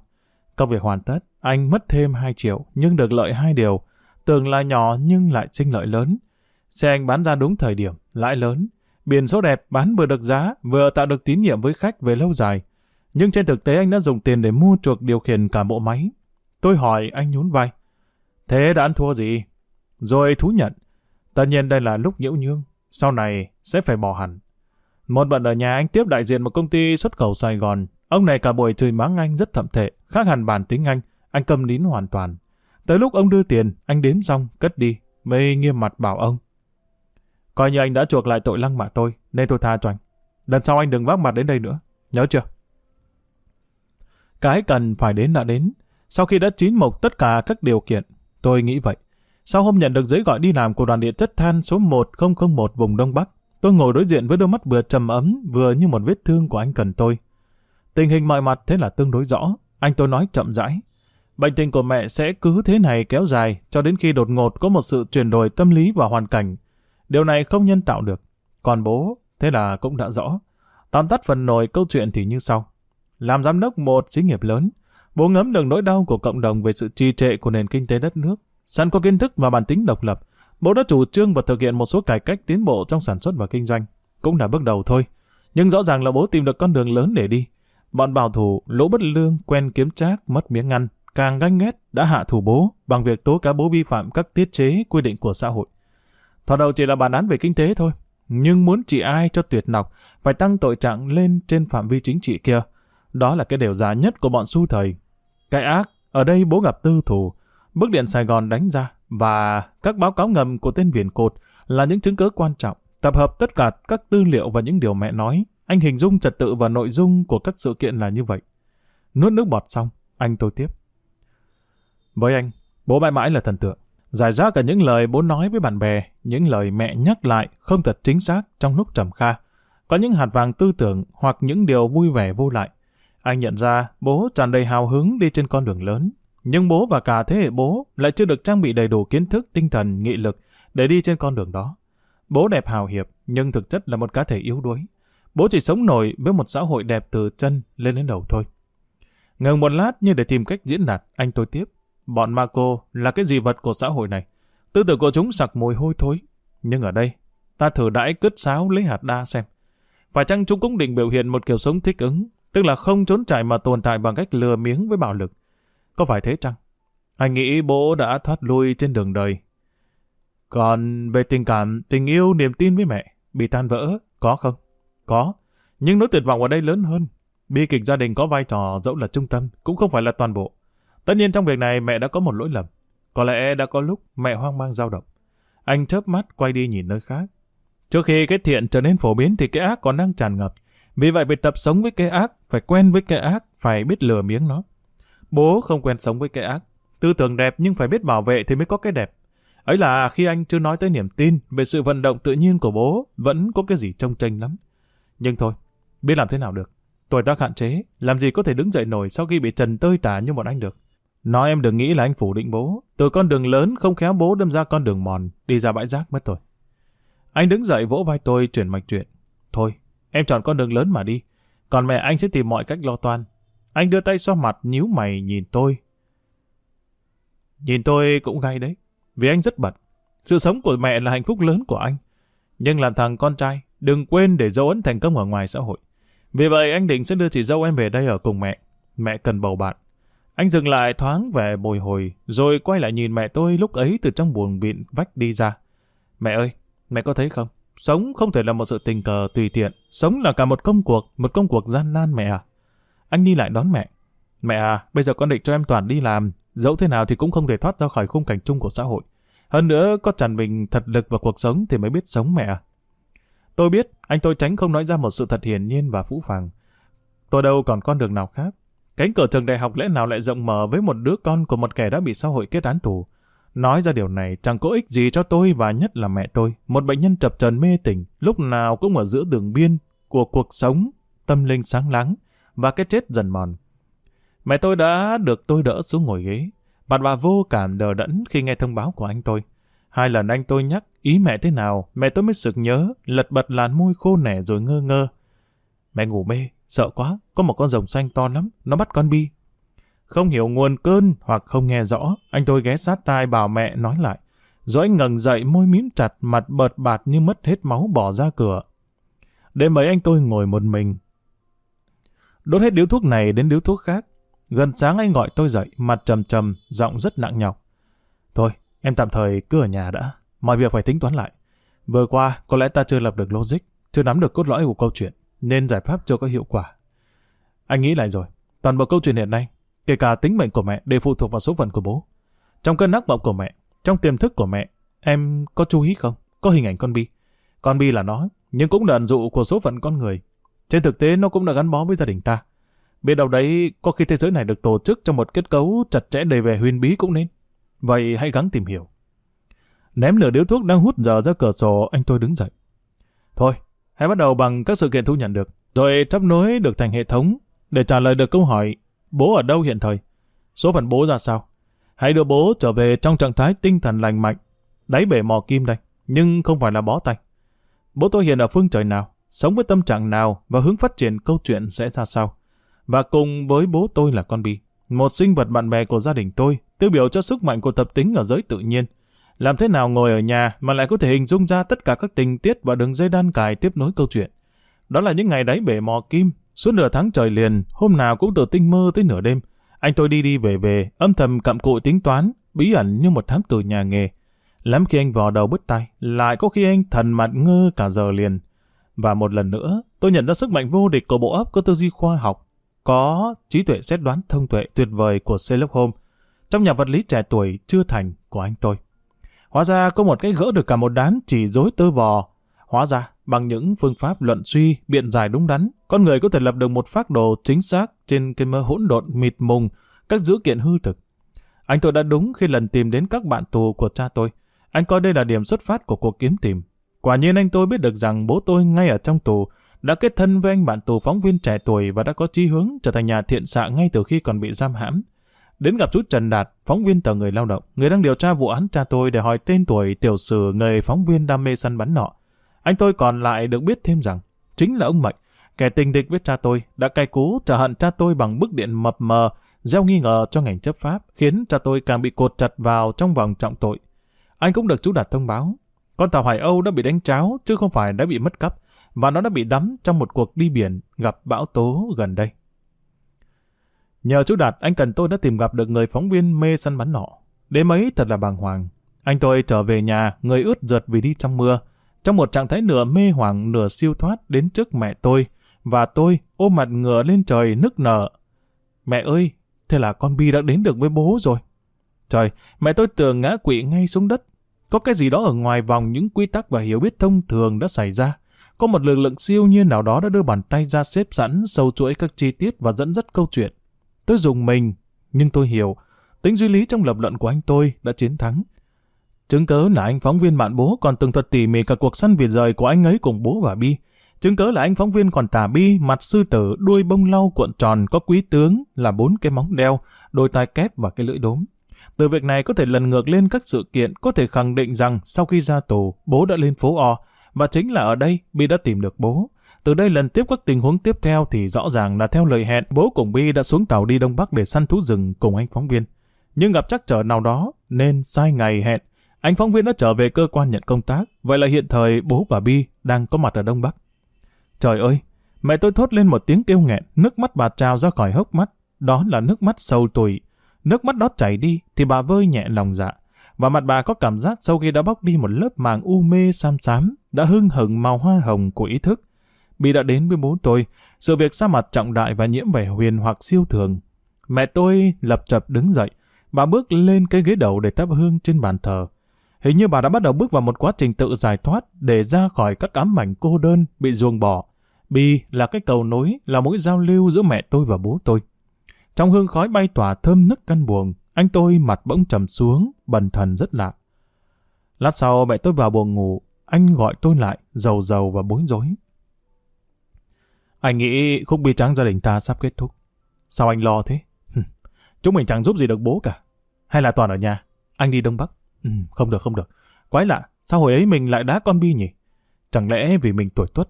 Công việc hoàn tất, anh mất thêm 2 triệu, nhưng được lợi hai điều. Tưởng là nhỏ nhưng lại sinh lợi lớn. Xe anh bán ra đúng thời điểm, lãi lớn. Biển số đẹp bán vừa được giá, vừa tạo được tín nhiệm với khách về lâu dài. Nhưng trên thực tế anh đã dùng tiền để mua chuộc điều khiển cả bộ máy. Tôi hỏi anh nhún vai. Thế đã ăn thua gì? Rồi thú nhận. Tất nhiên đây là lúc nhiễu nhương. Sau này sẽ phải bỏ hẳn. Một bận ở nhà anh tiếp đại diện một công ty xuất khẩu Sài Gòn. Ông này cả buổi chửi mắng anh rất thậm tệ, khác hẳn bản tính anh. Anh cầm nín hoàn toàn. Tới lúc ông đưa tiền, anh đếm xong, cất đi. Mây nghiêm mặt bảo ông. Coi như anh đã chuộc lại tội lăng mạ tôi, nên tôi tha cho anh. Lần sau anh đừng vác mặt đến đây nữa. Nhớ chưa? Cái cần phải đến đã đến. Sau khi đã chín mộc tất cả các điều kiện, tôi nghĩ vậy. Sau hôm nhận được giấy gọi đi làm của đoàn điện chất than số 1001 vùng Đông Bắc, tôi ngồi đối diện với đôi mắt vừa trầm ấm vừa như một vết thương của anh cần tôi. Tình hình mọi mặt thế là tương đối rõ, anh tôi nói chậm rãi. Bệnh tình của mẹ sẽ cứ thế này kéo dài cho đến khi đột ngột có một sự chuyển đổi tâm lý và hoàn cảnh. Điều này không nhân tạo được. Còn bố, thế là cũng đã rõ. Tóm tắt phần nổi câu chuyện thì như sau. Làm giám đốc một xí nghiệp lớn, bố ngấm được nỗi đau của cộng đồng về sự trì trệ của nền kinh tế đất nước. Sẵn có kiến thức và bản tính độc lập, bố đã chủ trương và thực hiện một số cải cách tiến bộ trong sản xuất và kinh doanh. Cũng là bước đầu thôi. Nhưng rõ ràng là bố tìm được con đường lớn để đi. Bọn bảo thủ, lỗ bất lương, quen kiếm trác, mất miếng ăn, càng ganh ghét đã hạ thủ bố bằng việc tố cáo bố vi phạm các tiết chế quy định của xã hội. Thoạt đầu chỉ là bản án về kinh tế thôi, nhưng muốn trị ai cho tuyệt nọc phải tăng tội trạng lên trên phạm vi chính trị kia. Đó là cái điều giả nhất của bọn su thời. Cái ác, ở đây bố gặp tư thủ, bức điện Sài Gòn đánh ra và các báo cáo ngầm của tên viền cột là những chứng cứ quan trọng. Tập hợp tất cả các tư liệu và những điều mẹ nói, anh hình dung trật tự và nội dung của các sự kiện là như vậy. Nuốt nước bọt xong, anh tôi tiếp. Với anh, bố mãi mãi là thần tượng. Giải ra cả những lời bố nói với bạn bè, những lời mẹ nhắc lại không thật chính xác trong lúc trầm kha. Có những hạt vàng tư tưởng hoặc những điều vui vẻ vô lại. Anh nhận ra bố tràn đầy hào hứng đi trên con đường lớn. Nhưng bố và cả thế hệ bố lại chưa được trang bị đầy đủ kiến thức, tinh thần, nghị lực để đi trên con đường đó. Bố đẹp hào hiệp, nhưng thực chất là một cá thể yếu đuối. Bố chỉ sống nổi với một xã hội đẹp từ chân lên đến đầu thôi. Ngừng một lát như để tìm cách diễn đạt, anh tôi tiếp. Bọn ma cô là cái gì vật của xã hội này. Tư tưởng của chúng sặc mùi hôi thối. Nhưng ở đây, ta thử đãi cứt sáo lấy hạt đa xem. Phải chăng chúng cũng định biểu hiện một kiểu sống thích ứng, tức là không trốn chạy mà tồn tại bằng cách lừa miếng với bạo lực. Có phải thế chăng? Anh nghĩ bố đã thoát lui trên đường đời. Còn về tình cảm, tình yêu, niềm tin với mẹ, bị tan vỡ, có không? Có. Nhưng nỗi tuyệt vọng ở đây lớn hơn. Bi kịch gia đình có vai trò dẫu là trung tâm, cũng không phải là toàn bộ. Tất nhiên trong việc này mẹ đã có một lỗi lầm. Có lẽ đã có lúc mẹ hoang mang dao động. Anh chớp mắt quay đi nhìn nơi khác. Trước khi cái thiện trở nên phổ biến thì cái ác còn đang tràn ngập. Vì vậy phải tập sống với cái ác, phải quen với cái ác, phải biết lừa miếng nó. Bố không quen sống với cái ác. Tư tưởng đẹp nhưng phải biết bảo vệ thì mới có cái đẹp. Ấy là khi anh chưa nói tới niềm tin về sự vận động tự nhiên của bố, vẫn có cái gì trông tranh lắm. Nhưng thôi, biết làm thế nào được. Tuổi tác hạn chế, làm gì có thể đứng dậy nổi sau khi bị trần tơi tả như bọn anh được. Nói em đừng nghĩ là anh phủ định bố. Từ con đường lớn không khéo bố đâm ra con đường mòn, đi ra bãi rác mất rồi. Anh đứng dậy vỗ vai tôi chuyển mạch chuyện. Thôi, em chọn con đường lớn mà đi. Còn mẹ anh sẽ tìm mọi cách lo toan. Anh đưa tay xoa mặt nhíu mày nhìn tôi. Nhìn tôi cũng gay đấy. Vì anh rất bận. Sự sống của mẹ là hạnh phúc lớn của anh. Nhưng làm thằng con trai, đừng quên để dấu ấn thành công ở ngoài xã hội. Vì vậy anh định sẽ đưa chị dâu em về đây ở cùng mẹ. Mẹ cần bầu bạn. Anh dừng lại thoáng về bồi hồi, rồi quay lại nhìn mẹ tôi lúc ấy từ trong buồng viện vách đi ra. Mẹ ơi, mẹ có thấy không? Sống không thể là một sự tình cờ tùy tiện. Sống là cả một công cuộc, một công cuộc gian nan mẹ à. Anh đi lại đón mẹ. Mẹ à, bây giờ con định cho em Toàn đi làm. Dẫu thế nào thì cũng không thể thoát ra khỏi khung cảnh chung của xã hội. Hơn nữa, có tràn mình thật lực vào cuộc sống thì mới biết sống mẹ à. Tôi biết, anh tôi tránh không nói ra một sự thật hiển nhiên và phũ phàng. Tôi đâu còn con đường nào khác. Cánh cửa trường đại học lẽ nào lại rộng mở với một đứa con của một kẻ đã bị xã hội kết án tù. Nói ra điều này chẳng có ích gì cho tôi và nhất là mẹ tôi, một bệnh nhân chập trần mê tỉnh, lúc nào cũng ở giữa đường biên của cuộc sống, tâm linh sáng láng và cái chết dần mòn. Mẹ tôi đã được tôi đỡ xuống ngồi ghế. Bạn bà vô cảm đờ đẫn khi nghe thông báo của anh tôi. Hai lần anh tôi nhắc ý mẹ thế nào, mẹ tôi mới sực nhớ, lật bật làn môi khô nẻ rồi ngơ ngơ. Mẹ ngủ mê, Sợ quá, có một con rồng xanh to lắm, nó bắt con bi. Không hiểu nguồn cơn hoặc không nghe rõ, anh tôi ghé sát tai bảo mẹ nói lại. Rồi anh ngẩng dậy môi mím chặt, mặt bợt bạt như mất hết máu bỏ ra cửa. Đêm ấy anh tôi ngồi một mình. Đốt hết điếu thuốc này đến điếu thuốc khác. Gần sáng anh gọi tôi dậy, mặt trầm trầm, giọng rất nặng nhọc. Thôi, em tạm thời cứ ở nhà đã. Mọi việc phải tính toán lại. Vừa qua, có lẽ ta chưa lập được logic, chưa nắm được cốt lõi của câu chuyện nên giải pháp chưa có hiệu quả. Anh nghĩ lại rồi, toàn bộ câu chuyện hiện nay, kể cả tính mệnh của mẹ đều phụ thuộc vào số phận của bố. Trong cơn ác mộng của mẹ, trong tiềm thức của mẹ, em có chú ý không? Có hình ảnh con Bi. Con Bi là nó, nhưng cũng là ẩn dụ của số phận con người. Trên thực tế nó cũng đã gắn bó với gia đình ta. Biết đâu đấy, có khi thế giới này được tổ chức trong một kết cấu chặt chẽ đầy vẻ huyền bí cũng nên. Vậy hãy gắng tìm hiểu. Ném lửa điếu thuốc đang hút giờ ra cửa sổ, anh tôi đứng dậy. Thôi, hãy bắt đầu bằng các sự kiện thu nhận được, rồi chấp nối được thành hệ thống để trả lời được câu hỏi bố ở đâu hiện thời, số phận bố ra sao. Hãy đưa bố trở về trong trạng thái tinh thần lành mạnh, đáy bể mò kim đây, nhưng không phải là bó tay. Bố tôi hiện ở phương trời nào, sống với tâm trạng nào và hướng phát triển câu chuyện sẽ ra sao. Và cùng với bố tôi là con Bi, một sinh vật bạn bè của gia đình tôi, tiêu biểu cho sức mạnh của tập tính ở giới tự nhiên. Làm thế nào ngồi ở nhà mà lại có thể hình dung ra tất cả các tình tiết và đường dây đan cài tiếp nối câu chuyện. Đó là những ngày đáy bể mò kim, suốt nửa tháng trời liền, hôm nào cũng từ tinh mơ tới nửa đêm. Anh tôi đi đi về về, âm thầm cặm cụi tính toán, bí ẩn như một thám tử nhà nghề. Lắm khi anh vò đầu bứt tay, lại có khi anh thần mặt ngơ cả giờ liền. Và một lần nữa, tôi nhận ra sức mạnh vô địch của bộ óc có tư duy khoa học, có trí tuệ xét đoán thông tuệ tuyệt vời của Sherlock Holmes trong nhà vật lý trẻ tuổi chưa thành của anh tôi. Hóa ra có một cái gỡ được cả một đám chỉ dối tơ vò. Hóa ra, bằng những phương pháp luận suy, biện giải đúng đắn, con người có thể lập được một phác đồ chính xác trên cái mơ hỗn độn mịt mùng, các dữ kiện hư thực. Anh tôi đã đúng khi lần tìm đến các bạn tù của cha tôi. Anh coi đây là điểm xuất phát của cuộc kiếm tìm. Quả nhiên anh tôi biết được rằng bố tôi ngay ở trong tù đã kết thân với anh bạn tù phóng viên trẻ tuổi và đã có chí hướng trở thành nhà thiện xạ ngay từ khi còn bị giam hãm. Đến gặp chú Trần Đạt, phóng viên tờ người lao động, người đang điều tra vụ án cha tôi để hỏi tên tuổi tiểu sử người phóng viên đam mê săn bắn nọ. Anh tôi còn lại được biết thêm rằng, chính là ông Mạnh, kẻ tình địch với cha tôi, đã cay cú trả hận cha tôi bằng bức điện mập mờ, gieo nghi ngờ cho ngành chấp pháp, khiến cha tôi càng bị cột chặt vào trong vòng trọng tội. Anh cũng được chú Đạt thông báo, con tàu Hải Âu đã bị đánh cháo chứ không phải đã bị mất cắp, và nó đã bị đắm trong một cuộc đi biển gặp bão tố gần đây. Nhờ chú Đạt, anh Cần tôi đã tìm gặp được người phóng viên mê săn bắn nọ. Đêm ấy thật là bàng hoàng. Anh tôi trở về nhà, người ướt rượt vì đi trong mưa. Trong một trạng thái nửa mê hoàng nửa siêu thoát đến trước mẹ tôi, và tôi ôm mặt ngửa lên trời nức nở. Mẹ ơi, thế là con Bi đã đến được với bố rồi. Trời, mẹ tôi tưởng ngã quỵ ngay xuống đất. Có cái gì đó ở ngoài vòng những quy tắc và hiểu biết thông thường đã xảy ra. Có một lực lượng siêu nhiên nào đó đã đưa bàn tay ra xếp sẵn sâu chuỗi các chi tiết và dẫn dắt câu chuyện. Tôi dùng mình, nhưng tôi hiểu, tính duy lý trong lập luận của anh tôi đã chiến thắng. Chứng cớ là anh phóng viên bạn bố còn từng thuật tỉ mỉ cả cuộc săn việt rời của anh ấy cùng bố và Bi. Chứng cớ là anh phóng viên còn tả Bi, mặt sư tử, đuôi bông lau cuộn tròn có quý tướng là bốn cái móng đeo, đôi tai kép và cái lưỡi đốm. Từ việc này có thể lần ngược lên các sự kiện, có thể khẳng định rằng sau khi ra tù, bố đã lên phố O, và chính là ở đây Bi đã tìm được bố. Từ đây lần tiếp các tình huống tiếp theo thì rõ ràng là theo lời hẹn, bố cùng Bi đã xuống tàu đi Đông Bắc để săn thú rừng cùng anh phóng viên. Nhưng gặp trắc trở nào đó, nên sai ngày hẹn, anh phóng viên đã trở về cơ quan nhận công tác, vậy là hiện thời bố và Bi đang có mặt ở Đông Bắc. Trời ơi, mẹ tôi thốt lên một tiếng kêu nghẹn, nước mắt bà trào ra khỏi hốc mắt, đó là nước mắt sâu tủi. Nước mắt đó chảy đi thì bà vơi nhẹ lòng dạ, và mặt bà có cảm giác sau khi đã bóc đi một lớp màng u mê xám xám, đã hưng hừng màu hoa hồng của ý thức. Bi đã đến với bố tôi, sự việc xa mặt trọng đại và nhiễm vẻ huyền hoặc siêu thường. Mẹ tôi lập chập đứng dậy, bà bước lên cái ghế đầu để thắp hương trên bàn thờ. Hình như bà đã bắt đầu bước vào một quá trình tự giải thoát để ra khỏi các ám ảnh cô đơn bị ruồng bỏ. Bi là cái cầu nối, là mối giao lưu giữa mẹ tôi và bố tôi. Trong hương khói bay tỏa thơm nức căn buồng, anh tôi mặt bỗng trầm xuống, bần thần rất lạ. Lát sau mẹ tôi vào buồng ngủ, anh gọi tôi lại, giàu giàu và bối rối. Anh nghĩ khúc bi trắng gia đình ta sắp kết thúc. Sao anh lo thế? Chúng mình chẳng giúp gì được bố cả. Hay là toàn ở nhà? Anh đi Đông Bắc. Ừ, không được, không được. Quái lạ, sao hồi ấy mình lại đá con Bi nhỉ? Chẳng lẽ vì mình tuổi tuất?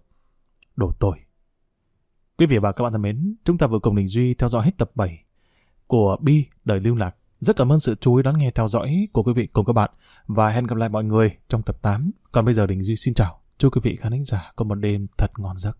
Đồ tội. Quý vị và các bạn thân mến, chúng ta vừa cùng Đình Duy theo dõi hết tập 7 của Bi Đời Lưu Lạc. Rất cảm ơn sự chú ý đón nghe theo dõi của quý vị cùng các bạn và hẹn gặp lại mọi người trong tập 8. Còn bây giờ Đình Duy xin chào. Chúc quý vị khán giả có một đêm thật ngon giấc.